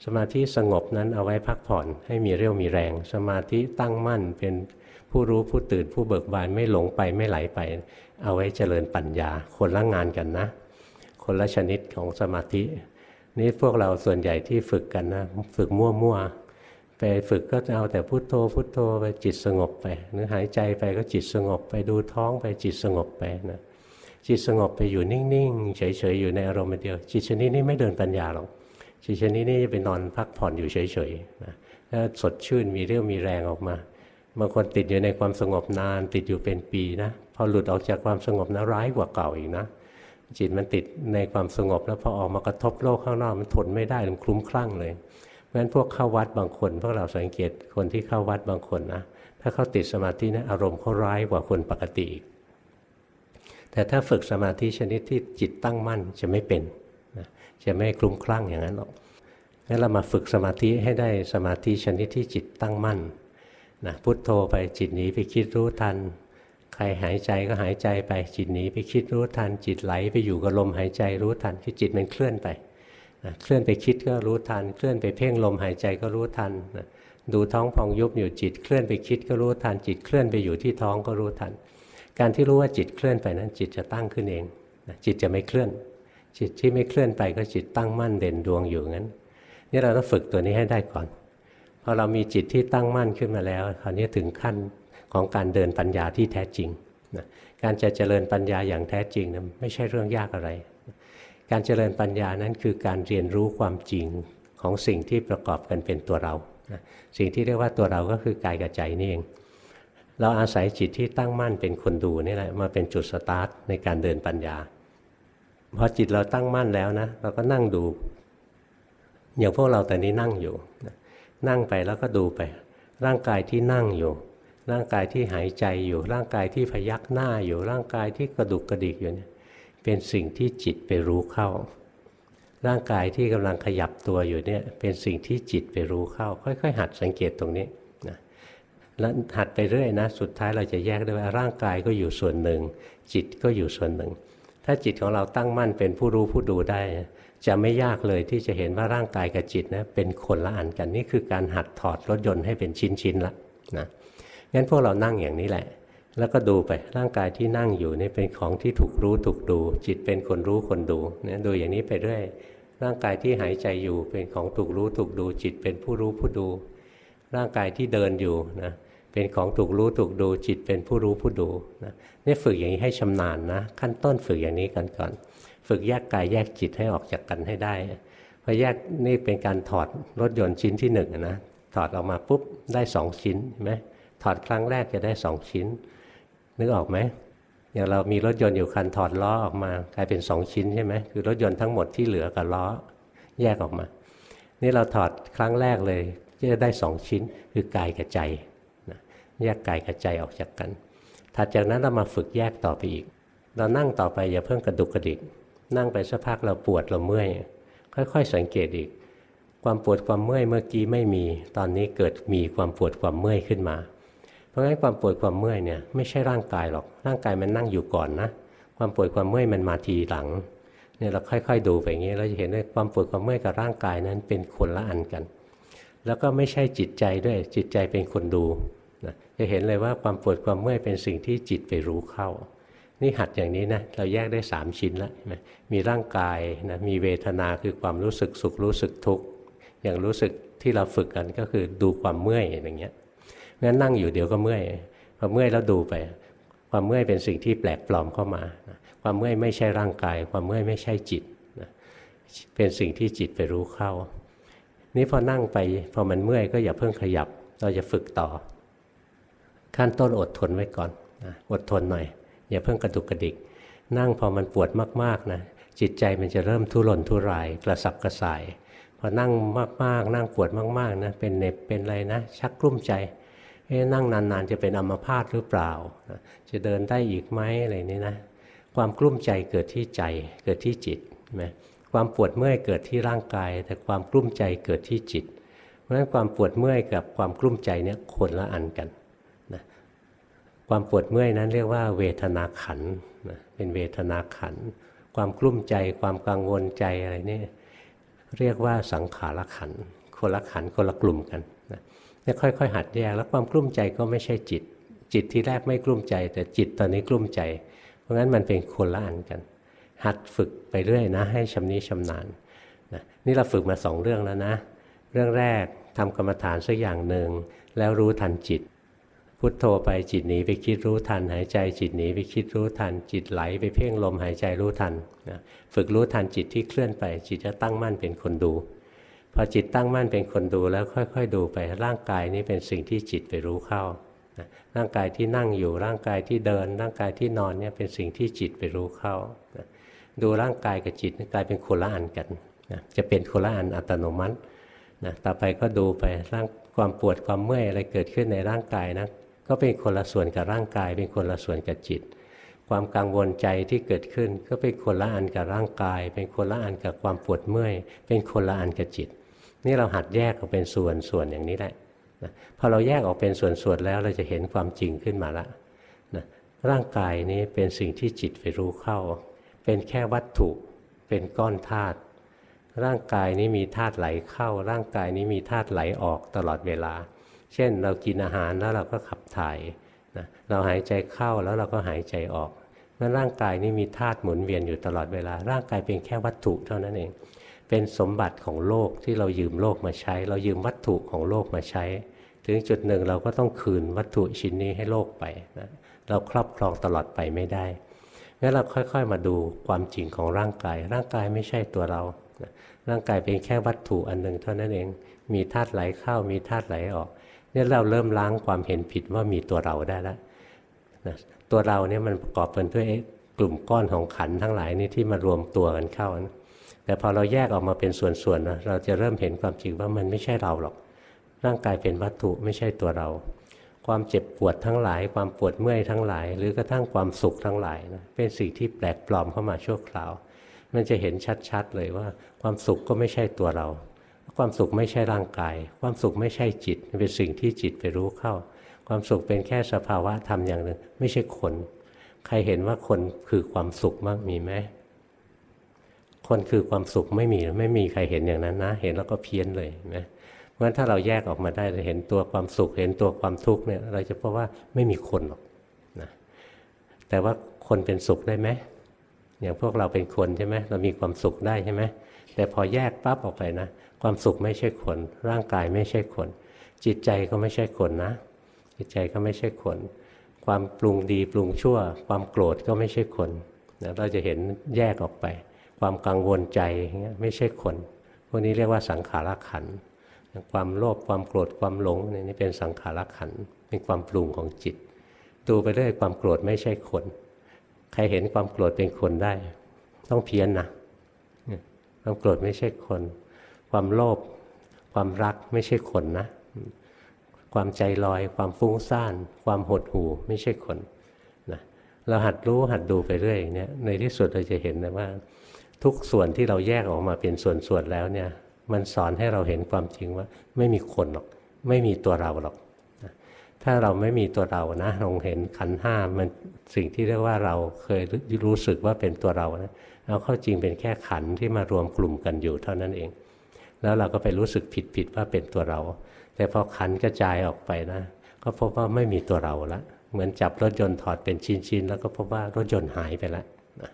สมาธิสงบนั้นเอาไว้พักผ่อนให้มีเรี่ยวมีแรง สมาธิตั้งมั่นเป็นผู้รู้ผู้ตื่นผู้เบิกบานไม่หลงไปไม่ไหลไป เอาไว้เจริญปัญญา คนละงานกันนะ คนละชนิดของสมาธิ นี่พวกเราส่วนใหญ่ที่ฝึกกันนะ ฝึกมั่วๆไปฝึกก็จะเอาแต่พุโทโธพุโทโธไปจิตสงบไปหรือหายใจไปก็จิตสงบไปดูท้องไปจิตสงบไปนะจิตสงบไปอยู่นิ่งๆเฉยๆอยู่ในอารมณ์เดียว จิตชนิดนี้ไม่เดินปัญญาหรอก จิตชนิดนี้จะไปนอนพักผ่อนอยู่เฉยๆนะถ้าสดชื่นมีเรี่ยวมีแรงออกมาบางคนติดอยู่ในความสงบนาน ติดอยู่เป็นปีนะพอหลุดออกจากความสงบนะร้ายกว่าเก่าอีกนะจิตมันติดในความสงบแล้วพอออกมากระทบโลกข้างนอกมันทนไม่ได้มันคลุ้มคลั่งเลยเพราะฉะนั้นพวกเข้าวัดบางคน พวกเราสังเกตคนที่เข้าวัดบางคนนะถ้าเขาติดสมาธินะอารมณ์เขาร้ายกว่าคนปกติอีกแต่ถ้าฝึกสมาธิชนิดที่จิตตั้งมั่นจะไม่เป็น จะไม่คลุ้มคลั่งอย่างนั้นหรอกงั้นเรามาฝึกสมาธิให้ได้สมาธิชนิดที่จิตตั้งมั่นนะพุทโธไปจิตหนีไปคิดรู้ทัน ใครหายใจก็หายใจไปจิตหนีไปคิดรู้ทัน จิตไหลไปอยู่กับลมหายใจรู้ทันคือจิตมันเคลื่อนไปนะเคลื่อนไปคิดก็รู้ทัน เคลื่อนไปเพ่งลมหายใจก็รู้ทันนะดูท้องพองยุบอยู่จิตเคลื่อนไปคิดก็รู้ทัน จิตเคลื่อนไปอยู่ที่ท้องก็รู้ทัน การที่รู้ว่าจิตเคลื่อนไปนั้นจิตจะตั้งขึ้นเองนะจิตจะไม่เคลื่อน จิตที่ไม่เคลื่อนไปก็จิตตั้งมั่นเด่นดวงอยู่งั้น นี่เราต้องฝึกตัวนี้ให้ได้ก่อนพอเรามีจิตที่ตั้งมั่นขึ้นมาแล้วคราวนี้ถึงขั้นของการเดินปัญญาที่แท้จริงนะการจะเจริญปัญญาอย่างแท้จริงนะไม่ใช่เรื่องยากอะไร การเจริญปัญญานั้นคือการเรียนรู้ความจริงของสิ่งที่ประกอบกันเป็นตัวเรานะสิ่งที่เรียกว่าตัวเราก็คือกายกับใจนี่เอง เราอาศัยจิตที่ตั้งมั่นเป็นคนดูนี่แหละมาเป็นจุดสตาร์ทในการเดินปัญญา พอจิตเราตั้งมั่นแล้วนะเราก็นั่งดู อย่างพวกเราแต่นี้นั่งอยู่นั่งไปแล้วก็ดูไป ร่างกายที่นั่งอยู่ ร่างกายที่หายใจอยู่ ร่างกายที่พยักหน้าอยู่ ร่างกายที่กระดุกกระดิกอยู่เนี่ยเป็นสิ่งที่จิตไปรู้เข้า ร่างกายที่กำลังขยับตัวอยู่เนี่ยเป็นสิ่งที่จิตไปรู้เข้า ค่อย ๆ หัดสังเกตตรงนี้นะแล้วหัดไปเรื่อยนะ สุดท้ายเราจะแยกได้ว่าร่างกายก็อยู่ส่วนหนึ่ง จิตก็อยู่ส่วนหนึ่ง ถ้าจิตของเราตั้งมั่นเป็นผู้รู้ผู้ดูได้ จะไม่ยากเลยที่จะเห็นว่าร่างกายกับจิตนะเป็นคนละอันกันนี่คือการหัดถอดรถยนต์ให้เป็นชิ้นๆละนะงั้นพวกเรานั่งอย่างนี้แหละ แล้วก็ดูไปร่างกายที่นั่งอยู่นี่เป็นของที่ถูกรู้ถูกดู จิตเป็นคนรู้คนดูนะดูอย่างนี้ไปเรื่อยร่างกายที่หายใจอยู่เป็นของถูกรู้ถูกดู จิตเป็นผู้รู้ผู้ดู ร่างกายที่เดินอยู่นะ เป็นของถูกรู้ถูกดูจิตเป็นผู้รู้ผู้ดูนะนี่ฝึกอย่างนี้ให้ชำนาญนะ ขั้นต้นฝึกอย่างนี้กันก่อน ฝึกแยกกายแยกจิตให้ออกจากกันให้ได้พอแยกนี่เป็นการถอดรถยนต์ชิ้นที่หนึ่งนะถอดออกมาปุ๊บได้สองชิ้นเห็นไหมถอดครั้งแรกจะได้สองชิ้น นึกออกไหมอย่างเรามีรถยนต์อยู่คันถอดล้อออกมากลายเป็นสองชิ้นใช่ไหมคือรถยนต์ทั้งหมดที่เหลือกับล้อแยกออกมา นี่เราถอดครั้งแรกเลยจะได้สองชิ้นคือกายกับใจ แยกกายกับใจออกจากกัน ถัดจากนั้นเรามาฝึกแยกต่อไปอีก เรานั่งต่อไปอย่าเพิ่งกระดุกกระดิก นั่งไปสักพักเราปวดเราเมื่อย ค่อยๆสังเกตอีก ความปวดความเมื่อยเมื่อกี้ไม่มี ตอนนี้เกิดมีความปวดความเมื่อยขึ้นมา เพราะงั้นความปวดความเมื่อยเนี่ยไม่ใช่ร่างกายหรอก ร่างกายมันนั่งอยู่ก่อนนะ ความปวดความเมื่อยมันมาทีหลัง เนี่ยเราค่อย ๆ ดูไปอย่างนี้เราจะเห็นว่าความปวดความเมื่อยกับร่างกายนั้นเป็นคนละอันกัน แล้วก็ไม่ใช่จิตใจด้วย จิตใจเป็นคนดู นะจะเห็นเลยว่าความปวดความเมื่อยเป็นสิ่งที่จิตไปรู้เข้า นี่หัดอย่างนี้นะเราแยกได้สามชิ้นแล้วมีร่างกายนะมีเวทนาคือความรู้สึกสุขรู้สึกทุกข์อย่างรู้สึกที่เราฝึกกันก็คือดูความเมื่อยอย่างเงี้ยงั้นนั่งอยู่เดี๋ยวก็เมื่อยพอเมื่อยแล้วดูไป ความเมื่อยเป็นสิ่งที่แปลกปลอมเข้ามาความเมื่อยไม่ใช่ร่างกาย ความเมื่อยไม่ใช่จิตเป็นสิ่งที่จิตไปรู้เข้า นี่พอนั่งไปพอมันเมื่อยก็อย่าเพิ่งขยับ เราจะฝึกต่อ ขั้นต้นอดทนไว้ก่อนอดทนหน่อยอย่าเพิ่งกระดุกกระดิก นั่งพอมันปวดมากๆนะจิตใจมันจะเริ่มทุรนทุรายกระสับกระส่ายพอนั่งมากๆ นั่งปวดมากๆนะเป็นเน็บเป็นอะไรนะ ชักกลุ้มใจเอ๊นั่งนานๆ จะเป็นอัมพาตหรือเปล่า จะเดินได้อีกไหมอะไรนี้นะ ความกลุ้มใจเกิดที่ใจเกิดที่จิตไหมความปวดเมื่อยเกิดที่ร่างกาย แต่ความกลุ้มใจเกิดที่จิต เพราะฉะนั้นความปวดเมื่อยกับความกลุ้มใจเนี่ยคนละอันกัน ความปวดเมื่อยนั้นเรียกว่าเวทนาขันนะเป็นเวทนาขัน ความกลุ้มใจความกังวลใจอะไรนี่เรียกว่าสังขารขันคนละขันคนละกลุ่มกันนะนี่ค่อยๆหัดแยกแล้วความกลุ้มใจก็ไม่ใช่จิต จิตที่แรกไม่กลุ้มใจ แต่จิตตอนนี้กลุ้มใจ เพราะงั้นมันเป็นคนละอันกัน หัดฝึกไปเรื่อยนะ ให้ชำนิชำนาญนะนี่เราฝึกมาสองเรื่องแล้วนะ เรื่องแรกทำกรรมฐานสักอย่างหนึ่งแล้วรู้ทันจิต พุทโธไปจิตหนีไปคิดรู้ทัน หายใจจิตหนีไปคิดรู้ทัน จิตไหลไปเพ่งลมหายใจรู้ทันนะฝึกรู้ทันจิตที่เคลื่อนไปจิตจะตั้งมั่นเป็นคนดู พอจิตตั้งมั่นเป็นคนดูแล้วค่อย ๆ ดูไปร่างกายนี้เป็นสิ่งที่จิตไปรู้เข้านะร่างกายที่นั่งอยู่ร่างกายที่เดิน ร่างกายที่นอนเนี่ยเป็นสิ่งที่จิตไปรู้เข้านะดูร่างกายกับจิตกลายเป็นคนละอันกันนะจะเป็นคนละอันอัตโนมัตินะต่อไปก็ดูไปร่างความปวดความเมื่อยอะไรเกิดขึ้นในร่างกายนะ ก็เป็นคนละส่วนกับร่างกาย เป็นคนละส่วนกับจิต ความกังวลใจที่เกิดขึ้น ก็เป็นคนละอันกับร่างกาย เป็นคนละอันกับความปวดเมื่อย เป็นคนละอันกับจิต นี่เราหัดแยกออกเป็นส่วนส่วนอย่างนี้แหละนะพอเราแยกออกเป็นส่วนส่วนแล้วเราจะเห็นความจริงขึ้นมาละนะร่างกายนี้เป็นสิ่งที่จิตไปรู้เข้า เป็นแค่วัตถุเป็นก้อนธาตุร่างกายนี้มีธาตุไหลเข้า ร่างกายนี้มีธาตุไหลออกตลอดเวลา เช่นเรากินอาหารแล้วเราก็ขับถ่ายนะเราหายใจเข้าแล้วเราก็หายใจออกนั้นร่างกายนี้มีธาตุหมุนเวียนอยู่ตลอดเวลา ร่างกายเป็นแค่วัตถุเท่านั้นเอง เป็นสมบัติของโลกที่เรายืมโลกมาใช้ เรายืมวัตถุของโลกมาใช้ ถึงจุดหนึ่งเราก็ต้องคืนวัตถุชิ้นนี้ให้โลกไปนะเราครอบครองตลอดไปไม่ได้งั้นเราค่อยๆมาดูความจริงของร่างกาย ร่างกายไม่ใช่ตัวเรา ร่างกายเป็นแค่วัตถุอันหนึ่งเท่านั้นเอง มีธาตุไหลเข้ามีธาตุไหลออก เนี่ยเราเริ่มล้างความเห็นผิดว่ามีตัวเราได้แล้วนะตัวเราเนี่ยมันประกอบกันด้วยกลุ่มก้อนของขันทั้งหลายนี่ที่มารวมตัวกันเข้านะแต่พอเราแยกออกมาเป็นส่วนๆนะเราจะเริ่มเห็นความจริงว่ามันไม่ใช่เราหรอก ร่างกายเป็นวัตถุไม่ใช่ตัวเรา ความเจ็บปวดทั้งหลาย ความปวดเมื่อยทั้งหลาย หรือกระทั่งความสุขทั้งหลายนะเป็นสิ่งที่แปลกปลอมเข้ามาชั่วคราว มันจะเห็นชัดๆเลยว่า ความสุขก็ไม่ใช่ตัวเรา ความสุขไม่ใช่ร่างกาย ความสุขไม่ใช่จิต เป็นสิ่งที่จิตไปรู้เข้า ความสุขเป็นแค่สภาวะธรรมอย่างหนึ่ง ไม่ใช่คน ใครเห็นว่าคนคือความสุขมากมีไหมคนคือความสุขไม่มีไม่มีใครเห็นอย่างนั้นนะ เห็นแล้วก็เพี้ยนเลยนะเพราะฉะนั้นถ้าเราแยกออกมาได้เห็นตัวความสุข เห็นตัวความทุกข์เนี่ย เราจะพบว่าไม่มีคนหรอกนะแต่ว่าคนเป็นสุขได้ไหม อย่างพวกเราเป็นคนใช่ไหมเรามีความสุขได้ใช่ไหมแต่พอแยกปั๊บออกไปนะ ความสุขไม่ใช่คน ร่างกายไม่ใช่คน จิตใจก็ไม่ใช่คนนะ จิตใจก็ไม่ใช่คน ความปรุงดีปรุงชั่ว ความโกรธก็ไม่ใช่คนนะเราจะเห็นแยกออกไป ความกังวลใจเงี้ยไม่ใช่คน พวกนี้เรียกว่าสังขารขัน ความโลภความโกรธความหลงนี่เป็นสังขารขันเป็นความปรุงของจิต ดูไปเรื่อยความโกรธไม่ใช่คน ใครเห็นความโกรธเป็นคนได้ ต้องเพี้ยนนะความโกรธไม่ใช่คน ความโลภความรักไม่ใช่คนนะ ความใจลอย ความฟุ้งซ่าน ความหดหู่ไม่ใช่คนนะเราหัดรู้หัดดูไปเรื่อยเนี่ยในที่สุดเราจะเห็นนะว่า ทุกส่วนที่เราแยกออกมาเป็นส่วนๆแล้วเนี่ย มันสอนให้เราเห็นความจริงว่า ไม่มีคนหรอก ไม่มีตัวเราหรอก ถ้าเราไม่มีตัวเรานะลองเห็นขันห้ามันสิ่งที่เรียกว่าเราเคยรู้สึกว่าเป็นตัวเรานะเอาเข้าจริงเป็นแค่ขันที่มารวมกลุ่มกันอยู่เท่านั้นเอง แล้วเราก็ไปรู้สึกผิดผิดว่าเป็นตัวเรา แต่พอขันกระจายออกไปนะ ก็พบว่าไม่มีตัวเราละเหมือนจับรถยนต์ถอดเป็นชิ้นๆแล้วก็พบว่ารถยนต์หายไปแล้วนะ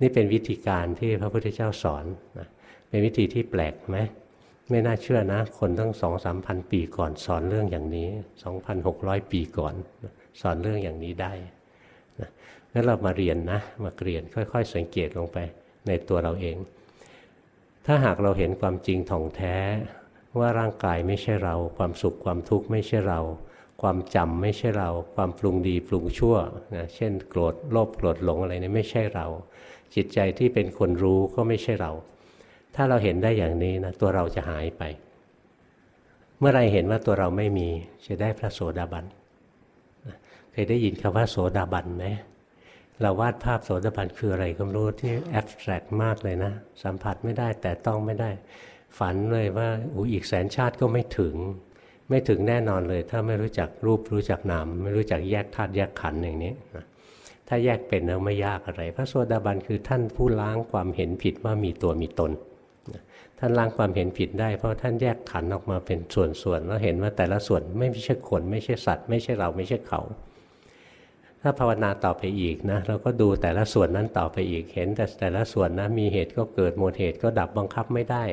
นี่เป็นวิธีการที่พระพุทธเจ้าสอนนะเป็นวิธีที่แปลกไหม ไม่น่าเชื่อนะ คนตั้งสองสามพันปีก่อนสอนเรื่องอย่างนี้สองพันหกร้อยปีก่อน สอนเรื่องอย่างนี้ได้นะงั้นเรามาเรียนนะ มาเรียนค่อย ๆ สังเกตลงไปในตัวเราเอง ถ้าหากเราเห็นความจริงถ่องแท้ว่าร่างกายไม่ใช่เรา ความสุขความทุกข์ไม่ใช่เรา ความจำไม่ใช่เรา ความปรุงดีปรุงชั่วนะเช่น โกรธโลภโกรธหลงอะไรนี่ไม่ใช่เรา จิตใจที่เป็นคนรู้ก็ไม่ใช่เรา ถ้าเราเห็นได้อย่างนี้นะตัวเราจะหายไป เมื่อไรเห็นว่าตัวเราไม่มีจะได้พระโสดาบันเคยได้ยินคำว่าโสดาบันไหมเราวาดภาพโสดาบันคืออะไรก็ไม่รู้ที่แอบสแตรกมากเลยนะ สัมผัสไม่ได้แต่ต้องไม่ได้ ฝันเลยว่าอูอีกแสนชาติก็ไม่ถึง ไม่ถึงแน่นอนเลย ถ้าไม่รู้จักรูปรู้จักนามไม่รู้จักแยกธาตุแยกขันธ์อย่างนี้นะถ้าแยกเป็นแล้วไม่ยากอะไร พระโสดาบันคือท่านผู้ล้างความเห็นผิดว่ามีตัวมีตน ท่านล้างความเห็นผิดได้ เพราะท่านแยกขันออกมาเป็นส่วนๆแล้วเห็นว่าแต่ละส่วนไม่ใช่คนไม่ใช่สัตว์ ไม่ใช่เราไม่ใช่เขา ถ้าภาวนาต่อไปอีกนะเราก็ดูแต่ละส่วนนั้นต่อไปอีกเห็น แต่แต่ละส่วนนะมีเหตุก็เกิดหมดเหตุก็ดับบังคับไม่ได้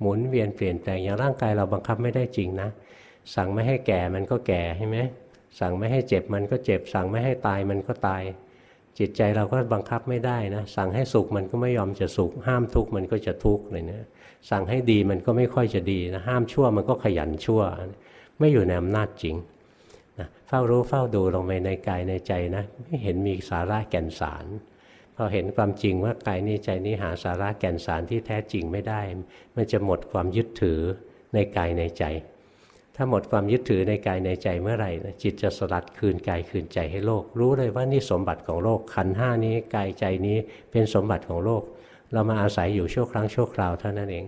หมุนเวียนเปลี่ยนแปลงอย่างร่างกายเราบังคับไม่ได้จริงนะ สั่งไม่ให้แก่มันก็แก่ใช่ไหมสั่งไม่ให้เจ็บมันก็เจ็บ สั่งไม่ให้ตายมันก็ตาย จิตใจเราก็บังคับไม่ได้นะ สั่งให้สุขมันก็ไม่ยอมจะสุข ห้ามทุกข์มันก็จะทุกข์เลยนะ สั่งให้ดีมันก็ไม่ค่อยจะดีนะห้ามชั่วมันก็ขยันชั่ว ไม่อยู่ในอำนาจจริงนะเฝ้ารู้เฝ้าดูลงไปในกายในใจนะ ไม่เห็นมีสาระแก่นสารพอเห็นความจริงว่ากายนี้ใจนี้หาสาระแก่นสารที่แท้จริงไม่ได้ มันจะหมดความยึดถือในกายในใจ ถ้าหมดความยึดถือในกายในใจเมื่อไหร่นะจิตจะสลัดคืนกายคืนใจให้โลก รู้เลยว่านี่สมบัติของโลกขันห้านี้กายใจนี้เป็นสมบัติของโลก เรามาอาศัยอยู่ชั่วครั้งชั่วคราวเท่านั้นเอง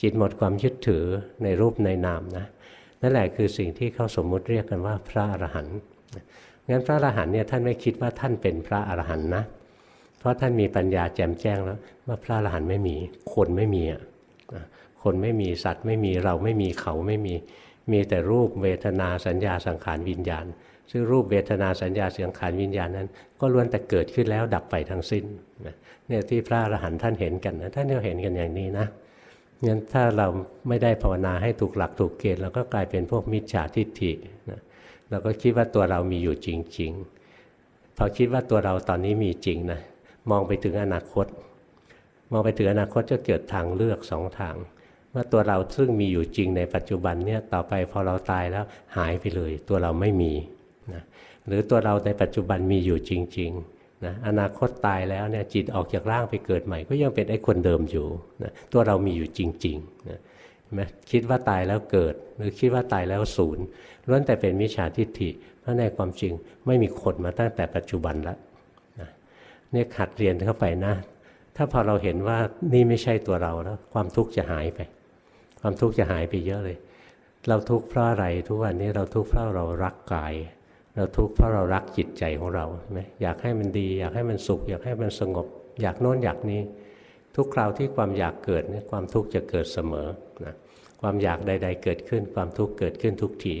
จิตหมดความยึดถือในรูปในนามนะนั่นแหละคือสิ่งที่เขาสมมุติเรียกกันว่าพระอรหันต์งั้นพระอรหันต์เนี่ยท่านไม่คิดว่าท่านเป็นพระอรหันต์นะ เพราะท่านมีปัญญาแจ่มแจ้งแล้ว ว่าพระอรหันต์ไม่มี คนไม่มีอะคนไม่มีสัตว์ไม่มีเราไม่มีเขาไม่มี มีแต่รูปเวทนาสัญญาสังขารวิญญาณ ซึ่งรูปเวทนาสัญญาสังขารวิญญาณนั้น ก็ล้วนแต่เกิดขึ้นแล้วดับไปทั้งสิ้น เนี่ยที่พระอรหันต์ท่านเห็นกันนะท่านก็เห็นกันอย่างนี้นะงั้นถ้าเราไม่ได้ภาวนาให้ถูกหลักถูกเกณฑ์เราก็กลายเป็นพวกมิจฉาทิฏฐินะเราก็คิดว่าตัวเรามีอยู่จริง ๆ พอคิดว่าตัวเราตอนนี้มีจริงนะมองไปถึงอนาคต มองไปถึงอนาคตจะเกิดทางเลือกสองทาง ว่าตัวเราซึ่งมีอยู่จริงในปัจจุบันเนี่ยต่อไปพอเราตายแล้วหายไปเลย ตัวเราไม่มีนะหรือตัวเราในปัจจุบันมีอยู่จริง ๆ นะอนาคตตายแล้วเนี่ยจิตออกจากร่างไปเกิดใหม่ ก็ยังเป็นไอ้คนเดิมอยู่นะตัวเรามีอยู่จริงๆนะไหมคิดว่าตายแล้วเกิด หรือคิดว่าตายแล้วศูนย์ล้วนแต่เป็นมิจฉาทิฏฐิเพราะในความจริงไม่มีคนมาตั้งแต่ปัจจุบันแล้วนะเนี่ยขัดเรียนเข้าไปนะ ถ้าพอเราเห็นว่านี่ไม่ใช่ตัวเราแล้ว ความทุกข์จะหายไป ความทุกข์จะหายไปเยอะเลย เราทุกข์เพราะอะไรทุกวันนี้เราทุกข์เพราะเรารักกาย เราทุกข์เพราะเรารักจิตใจของเราใช่ไหมอยากให้มันดี อยากให้มันสุข อยากให้มันสงบ อยากโน้นอยากนี้ ทุกคราวที่ความอยากเกิดเนี่ยความทุกข์จะเกิดเสมอนะความอยากใด ๆ เกิดขึ้น ความทุกข์เกิดขึ้นทุกที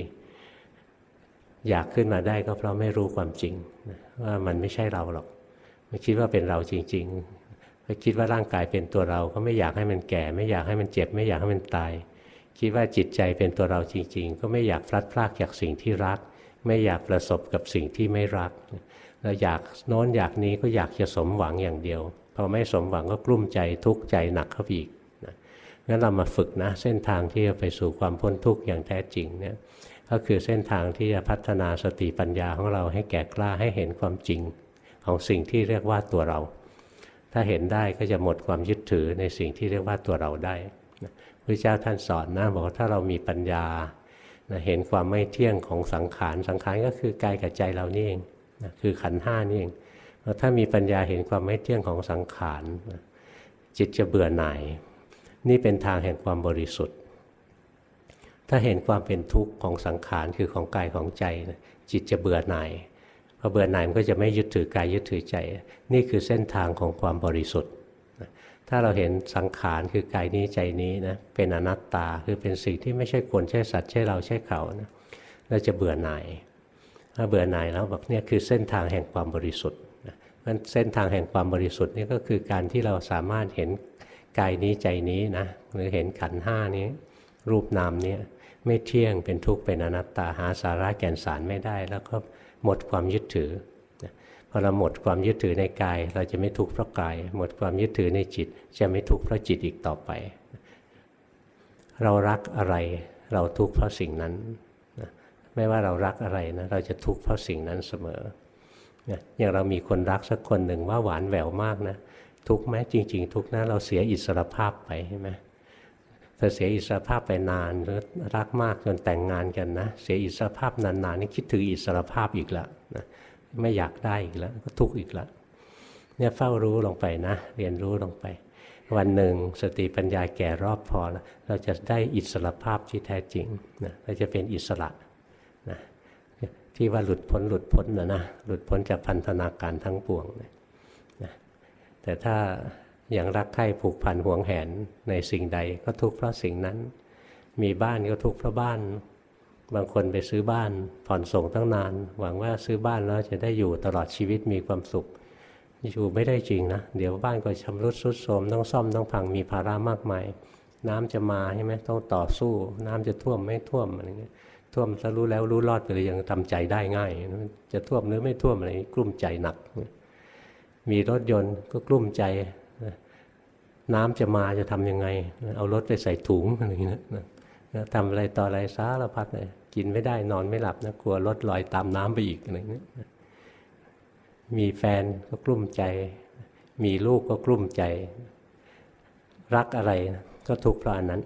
อยากขึ้นมาได้ก็เพราะไม่รู้ความจริงนะว่ามันไม่ใช่เราหรอกไม่คิดว่าเป็นเราจริงๆไปคิดว่าร่างกายเป็นตัวเราก็ไม่อยากให้มันแก่ ไม่อยากให้มันเจ็บ ไม่อยากให้มันตาย คิดว่าจิตใจเป็นตัวเราจริง ๆ ก็ไม่อยากพลัดพรากจากสิ่งที่รัก ไม่อยากประสบกับสิ่งที่ไม่รักเราอยากโน้นอยากนี้ก็อยากจะสมหวังอย่างเดียว พอไม่สมหวังก็กลุ้มใจทุกข์ใจหนักเข้าไปอีกนะงั้นเรามาฝึกนะเส้นทางที่จะไปสู่ความพ้นทุกข์อย่างแท้จริงเนี่ยก็คือเส้นทางที่จะพัฒนาสติปัญญาของเราให้แก่กล้าให้เห็นความจริงของสิ่งที่เรียกว่าตัวเรา ถ้าเห็นได้ก็จะหมดความยึดถือในสิ่งที่เรียกว่าตัวเราได้พระเจ้าท่านสอนนะบอกว่าถ้าเรามีปัญญา นะเห็นความไม่เที่ยงของสังขาร สังขารก็คือกายกับใจเรานี่เองนะคือขันห้านี่เองถ้ามีปัญญาเห็นความไม่เที่ยงของสังขารนะจิตจะเบื่อหน่าย นี่เป็นทางแห่งความบริสุทธิ์ ถ้าเห็นความเป็นทุกข์ของสังขารคือของกายของใจนะจิตจะเบื่อหน่ายพอเบื่อหน่ายมันก็จะไม่ยึดถือกายยึดถือใจ นี่คือเส้นทางของความบริสุทธิ์ ถ้าเราเห็นสังขารคือกายนี้ใจนี้นะเป็นอนัตตาคือเป็นสิ่งที่ไม่ใช่คนใช่สัตว์ใช่เราใช่เขานะเราจะเบื่อหน่ายถ้าเบื่อหน่ายแล้วบอกเนี่ยคือเส้นทางแห่งความบริสุทธิ์มันเส้นทางแห่งความบริสุทธิ์นี่ก็คือการที่เราสามารถเห็นกายนี้ใจนี้นะหรือเห็นขันห้านี้ รูปนามนี้ไม่เที่ยงเป็นทุกข์เป็นอนัตตาหาสาระแก่นสารไม่ได้ แล้วก็หมดความยึดถือ พอเราหมดความยึดถือในกาย เราจะไม่ทุกข์เพราะกาย หมดความยึดถือในจิต จะไม่ทุกข์เพราะจิตอีกต่อไป เรารักอะไร เราทุกข์เพราะสิ่งนั้นนะไม่ว่าเรารักอะไรนะเราจะทุกข์เพราะสิ่งนั้นเสมอนะอย่างเรามีคนรักสักคนหนึ่งว่าหวานแหววมากนะทุกข์ไหมจริง ๆ ทุกข์นะเราเสียอิสรภาพไปใช่ไหมถ้าเสียอิสรภาพไปนานหรือรักมากจนแต่งงานกันนะ เสียอิสรภาพนานๆนี่คิดถึงอิสรภาพอีกแล้วนะ ไม่อยากได้อีกแล้ว ก็ทุกข์อีกแล้วเนี่ยเฝ้ารู้ลงไปนะ เรียนรู้ลงไป วันหนึ่งสติปัญญาแก่รอบพอแล้วเราจะได้อิสระภาพที่แท้จริงนะเราจะเป็นอิสระนะที่ว่าหลุดพ้นหลุดพ้นนะนะหลุดพ้นจากพันธนาการทั้งปวงนะแต่ถ้าอย่างรักใคร่ผูกพันห่วงแหนในสิ่งใดก็ทุกข์เพราะสิ่งนั้น มีบ้านก็ทุกข์เพราะบ้าน บางคนไปซื้อบ้านผ่อนส่งตั้งนาน หวังว่าซื้อบ้านแล้วจะได้อยู่ตลอดชีวิตมีความสุข อยู่ไม่ได้จริงนะ เดี๋ยวบ้านก็ชำรุดทรุดโทรมต้องซ่อมต้องพังมีภาระมากมาย น้ำจะมาใช่ไหมต้องต่อสู้ น้ำจะท่วมไม่ท่วมอะไรเงี้ยท่วมถ้ารู้แล้วรู้รอดไปเลยยังทำใจได้ง่าย จะท่วมหรือไม่ท่วมอะไรกลุ้มใจหนัก มีรถยนต์ก็กลุ้มใจน้ำจะมาจะทํำยังไง เอารถไปใส่ถุงอะไรอย่างเงี้ย ทำอะไรต่ออะไรสารพัดเลยกินไม่ได้นอนไม่หลับนะกลัวรถลอยตามน้ำไปอีกอะไรเงี้ยมีแฟนก็กลุ้มใจ มีลูกก็กลุ้มใจ รักอะไรก็ทุกข์เพราะอันนั้น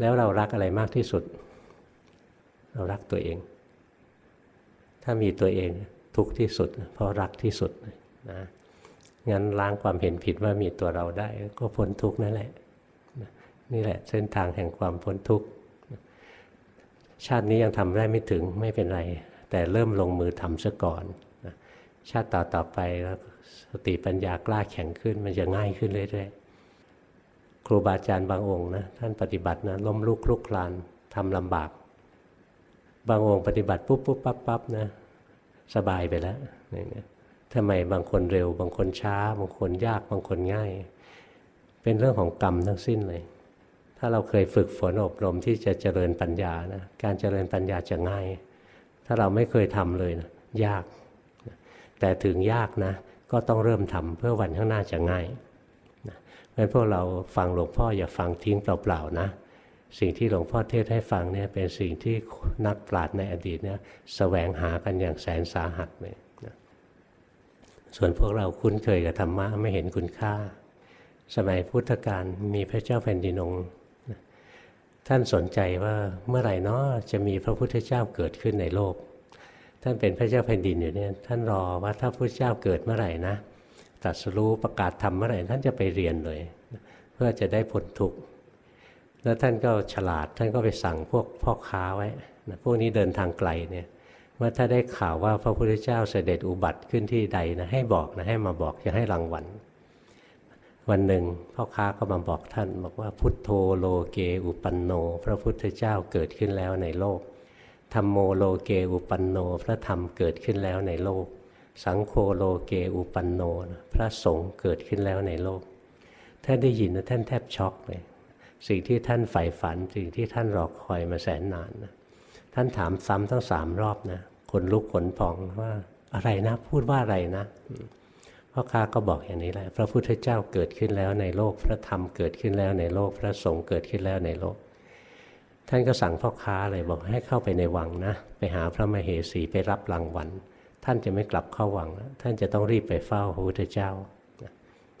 แล้วเรารักอะไรมากที่สุด เรารักตัวเอง ถ้ามีตัวเองทุกข์ที่สุด เพราะรักที่สุดนะงั้นล้างความเห็นผิดว่ามีตัวเราได้ ก็พ้นทุกข์นั่นแหละ นี่แหละเส้นทางแห่งความพ้นทุกข์ ชาตินี้ยังทำได้ไม่ถึงไม่เป็นไร แต่เริ่มลงมือทำซะก่อนชาติต่อต่อไปแล้วสติปัญญากล้าแข็งขึ้นมันจะง่ายขึ้นเรื่อยๆ ครูบาอาจารย์บางองค์นะท่านปฏิบัตินะล้มลุกคลุกคลานทำลำบาก บางองค์ปฏิบัติปุ๊บปุ๊บปั๊บปั๊บนะสบายไปแล้วนี่ทำไมบางคนเร็ว บางคนช้า บางคนยาก บางคนง่าย เป็นเรื่องของกรรมทั้งสิ้นเลย ถ้าเราเคยฝึกฝนอบรมที่จะเจริญปัญญานะการเจริญปัญญาจะง่าย ถ้าเราไม่เคยทำเลยนะยาก แต่ถึงยากนะ ก็ต้องเริ่มทำเพื่อวันข้างหน้าจะง่ายนะเพราะพวกเราฟังหลวงพ่ออย่าฟังทิ้งเปล่าๆนะสิ่งที่หลวงพ่อเทศให้ฟังเนี่ยเป็นสิ่งที่นักปราชญ์ในอดีตเนี่ยสแสวงหากันอย่างแสนสาหัสเลยนะส่วนพวกเราคุ้นเคยกับธรรมะไม่เห็นคุณค่า สมัยพุทธกาลมีพระเจ้าแผ่นดินองค์ ท่านสนใจว่าเมื่อไหร่เนาะจะมีพระพุทธเจ้าเกิดขึ้นในโลก ท่านเป็นพระเจ้าแผ่นดินอยู่เนี่ยท่านรอว่าถ้าพระเจ้าเกิดเมื่อไหร่นะตรัสรู้ประกาศธรรมเมื่อไหร่ท่านจะไปเรียนเลย เพื่อจะได้พ้นทุกข์แล้วท่านก็ฉลาดท่านก็ไปสั่งพวกพ่อค้าไว้พวกนี้เดินทางไกลเนี่ยว่าถ้าได้ข่าวว่าพระพุทธเจ้าเสด็จอุบัติขึ้นที่ใดนะให้บอกนะให้มาบอกจะให้รางวัล วันหนึ่งพ่อค้าก็มาบอกท่าน บอกว่าพุทโธโลเกอุปันโน พระพุทธเจ้าเกิดขึ้นแล้วในโลกธรรมโมโลเกอุปันโน พระธรรมเกิดขึ้นแล้วในโลก สังโฆโลเกอุปันโน พระสงฆ์เกิดขึ้นแล้วในโลกท่านได้ยินนะท่านแทบช็อกเลยสิ่งที่ท่านใฝ่ฝันสิ่งที่ท่านรอคอยมาแสนนานนะท่านถามซ้ำทั้งสามรอบนะคนลุกขนพองว่าอะไรนะ พูดว่าอะไรนะ พ่อค้าก็บอกอย่างนี้แหละพระพุทธเจ้าเกิดขึ้นแล้วในโลก พระธรรมเกิดขึ้นแล้วในโลก พระสงฆ์เกิดขึ้นแล้วในโลก ท่านก็สั่งพ่อค้าเลยบอกให้เข้าไปในวังนะ ไปหาพระมเหสีไปรับรางวัลท่านจะไม่กลับเข้าวังแล้วท่านจะต้องรีบไปเฝ้าพระพุทธเจ้า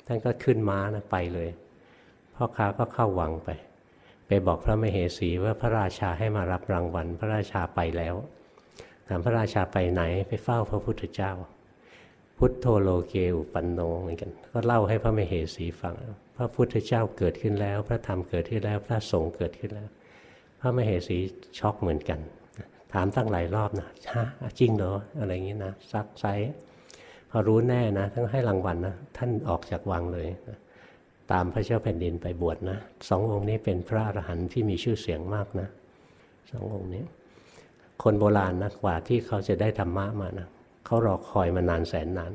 ท่านก็ขึ้นม้านะไปเลย พ่อค้าก็เข้าวังไป ไปบอกพระมเหสีว่าพระราชาให้มารับรางวัล พระราชาไปแล้วถามพระราชาไปไหนไปเฝ้าพระพุทธเจ้า พุทโธโลเกอุปันโนเหมือนกัน ก็เล่าให้พระมเหสีฟัง พระพุทธเจ้าเกิดขึ้นแล้ว พระธรรมเกิดขึ้นแล้ว พระสงฆ์เกิดขึ้นแล้ว พระมเหสีช็อกเหมือนกัน ถามตั้งหลายรอบนะฮะจริงเหรออะไรอย่างนี้นะซักไซพอรู้แน่นะทั้งให้รางวัลนะท่านออกจากวังเลยนะตามพระเจ้าแผ่นดินไปบวชนะสององค์นี้เป็นพระอรหันต์ที่มีชื่อเสียงมากนะสององค์นี้ คนโบราณนะกว่าที่เขาจะได้ธรรมะมานะ เขารอคอยมานานแสนนาน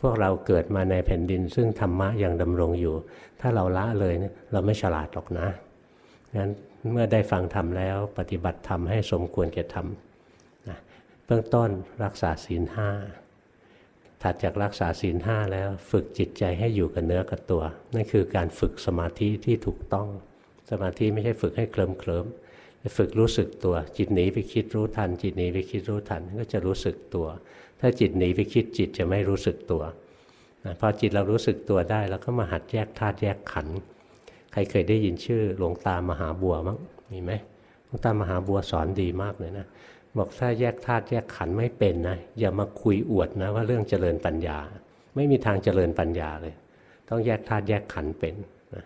พวกเราเกิดมาในแผ่นดิน ซึ่งธรรมะยังดำรงอยู่ ถ้าเราละเลยเนี่ยเราไม่ฉลาดหรอกนะงั้นเมื่อได้ฟังธรรมแล้ว ปฏิบัติธรรมให้สมควรแก่ธรรมนะเบื้องต้นรักษาศีลห้าถัดจากรักษาศีลห้าแล้วฝึกจิตใจให้อยู่กับเนื้อกับตัว นั่นคือการฝึกสมาธิที่ถูกต้อง สมาธิไม่ใช่ฝึกให้เคลิมเคลิมฝึกรู้สึกตัว จิตหนีไปคิดรู้ทัน จิตหนีไปคิดรู้ทันก็จะรู้สึกตัว ถ้าจิตหนีไปคิดจิตจะไม่รู้สึกตัวพอจิตเรารู้สึกตัวได้เราก็มาหัดแยกธาตุแยกขันธ์ใครเคยได้ยินชื่อหลวงตามหาบัวมั้งมีไหมหลวงตามหาบัวสอนดีมากเลยนะ บอกถ้าแยกธาตุแยกขันธ์ไม่เป็นนะอย่ามาคุยอวดนะว่าเรื่องเจริญปัญญา ไม่มีทางเจริญปัญญาเลย ต้องแยกธาตุแยกขันธ์เป็นนะ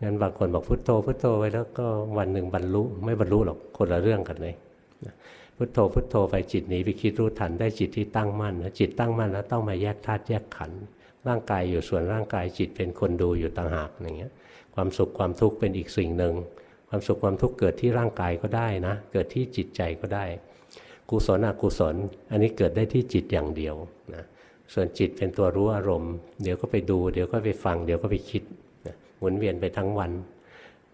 งั้นบางคนบอกพุทโธพุทโธไว้แล้วก็วันหนึ่งบรรลุไม่บรรลุหรอกคนละเรื่องกันเลย พุทโธพุทโธไปจิตหนีไปคิดรู้ทันได้จิตที่ตั้งมั่นนะจิตตั้งมั่นแล้วต้องมาแยกธาตุแยกขันธ์ร่างกายอยู่ส่วนร่างกายจิตเป็นคนดูอยู่ต่างหากอย่างเงี้ยความสุขความทุกข์เป็นอีกสิ่งหนึ่งความสุขความทุกข์เกิดที่ร่างกายก็ได้นะ เกิดที่จิตใจก็ได้ กุศลอกุศล อันนี้เกิดได้ที่จิตอย่างเดียวนะส่วนจิตเป็นตัวรู้อารมณ์ เดี๋ยวก็ไปดู เดี๋ยวก็ไปฟัง เดี๋ยวก็ไปคิดหมุนเวียนไปทั้งวัน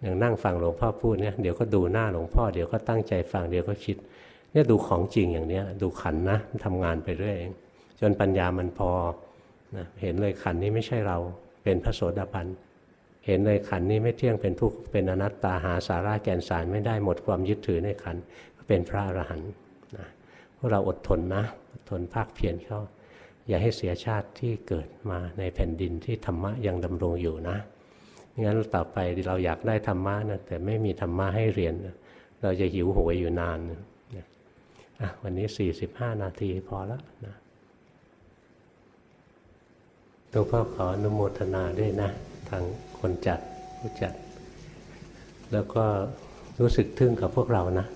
อย่างนั่งฟังหลวงพ่อพูดเนี่ยเดี๋ยวก็ดูหน้าหลวงพ่อเดี๋ยวก็ตั้งใจฟังเดี๋ยวก็คิด เนี่ยดูของจริงอย่างเนี้ย ดูขันนะทำงานไปเรื่อยจนปัญญามันพอนะเห็นเลยขันนี้ไม่ใช่เราเป็นพระโสดาบันเห็นเลยขันนี้ไม่เที่ยงเป็นทุกข์เป็นอนัตตาหาสาระแก่นสารไม่ได้หมดความยึดถือในขันก็เป็นพระอรหันต์นะพวกเราอดทนนะอดทนภาคเพียรเข้า อย่าให้เสียชาติที่เกิดมาในแผ่นดินที่ธรรมะยังดำรงอยู่นะงั้นต่อไปเราอยากได้ธรรมะนะแต่ไม่มีธรรมะให้เรียน เราจะหิวโหยอยู่นานนะ วันนี้ 45 นาทีพอแล้วนะหลวงพ่อขออนุโมทนาด้วยนะ ทางคนจัดผู้จัด แล้วก็รู้สึกทึ่งกับพวกเรานะ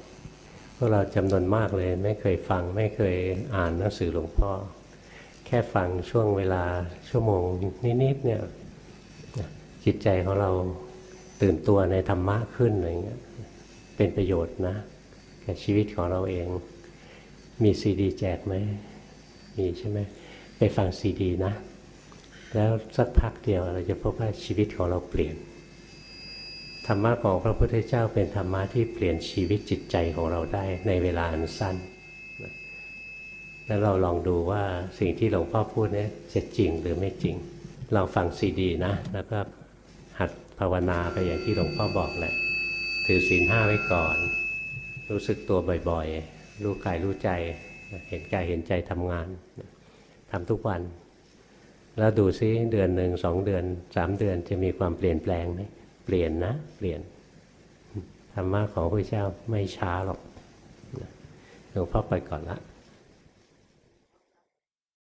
พวกเราจำนวนมากเลยไม่เคยฟังไม่เคยอ่านหนังสือหลวงพ่อ แค่ฟังช่วงเวลาชั่วโมงนิดๆเนี่ยจิตใจของเราตื่นตัวในธรรมะขึ้นอะไรเงี้ยเป็นประโยชน์นะกับชีวิตของเราเอง มีซีดีแจกไหมมีใช่ไหมไปฟังซีดีนะ แล้วสักพักเดียวเราจะพบว่าชีวิตของเราเปลี่ยน ธรรมะของพระพุทธเจ้าเป็นธรรมะที่เปลี่ยนชีวิตจิตใจของเราได้ในเวลาอันสั้น แล้วเราลองดูว่าสิ่งที่หลวงพ่อพูดนี้จะจริงหรือไม่จริง ลองฟังซีดีนะ แล้วก็หัดภาวนาไปอย่างที่หลวงพ่อบอกแหละ ถือศีลห้าไว้ก่อน รู้สึกตัวบ่อยๆ รู้กายรู้ใจ เห็นกายเห็นใจทำงานทำทุกวัน แล้วดูซิเดือนหนึ่งสองเดือนสามเดือนจะมีความเปลี่ยนแปลงไหมเปลี่ยนนะ เปลี่ยนธรรมะของพระเจ้าไม่ช้าหรอกหลวงพ่อไปก่อนละ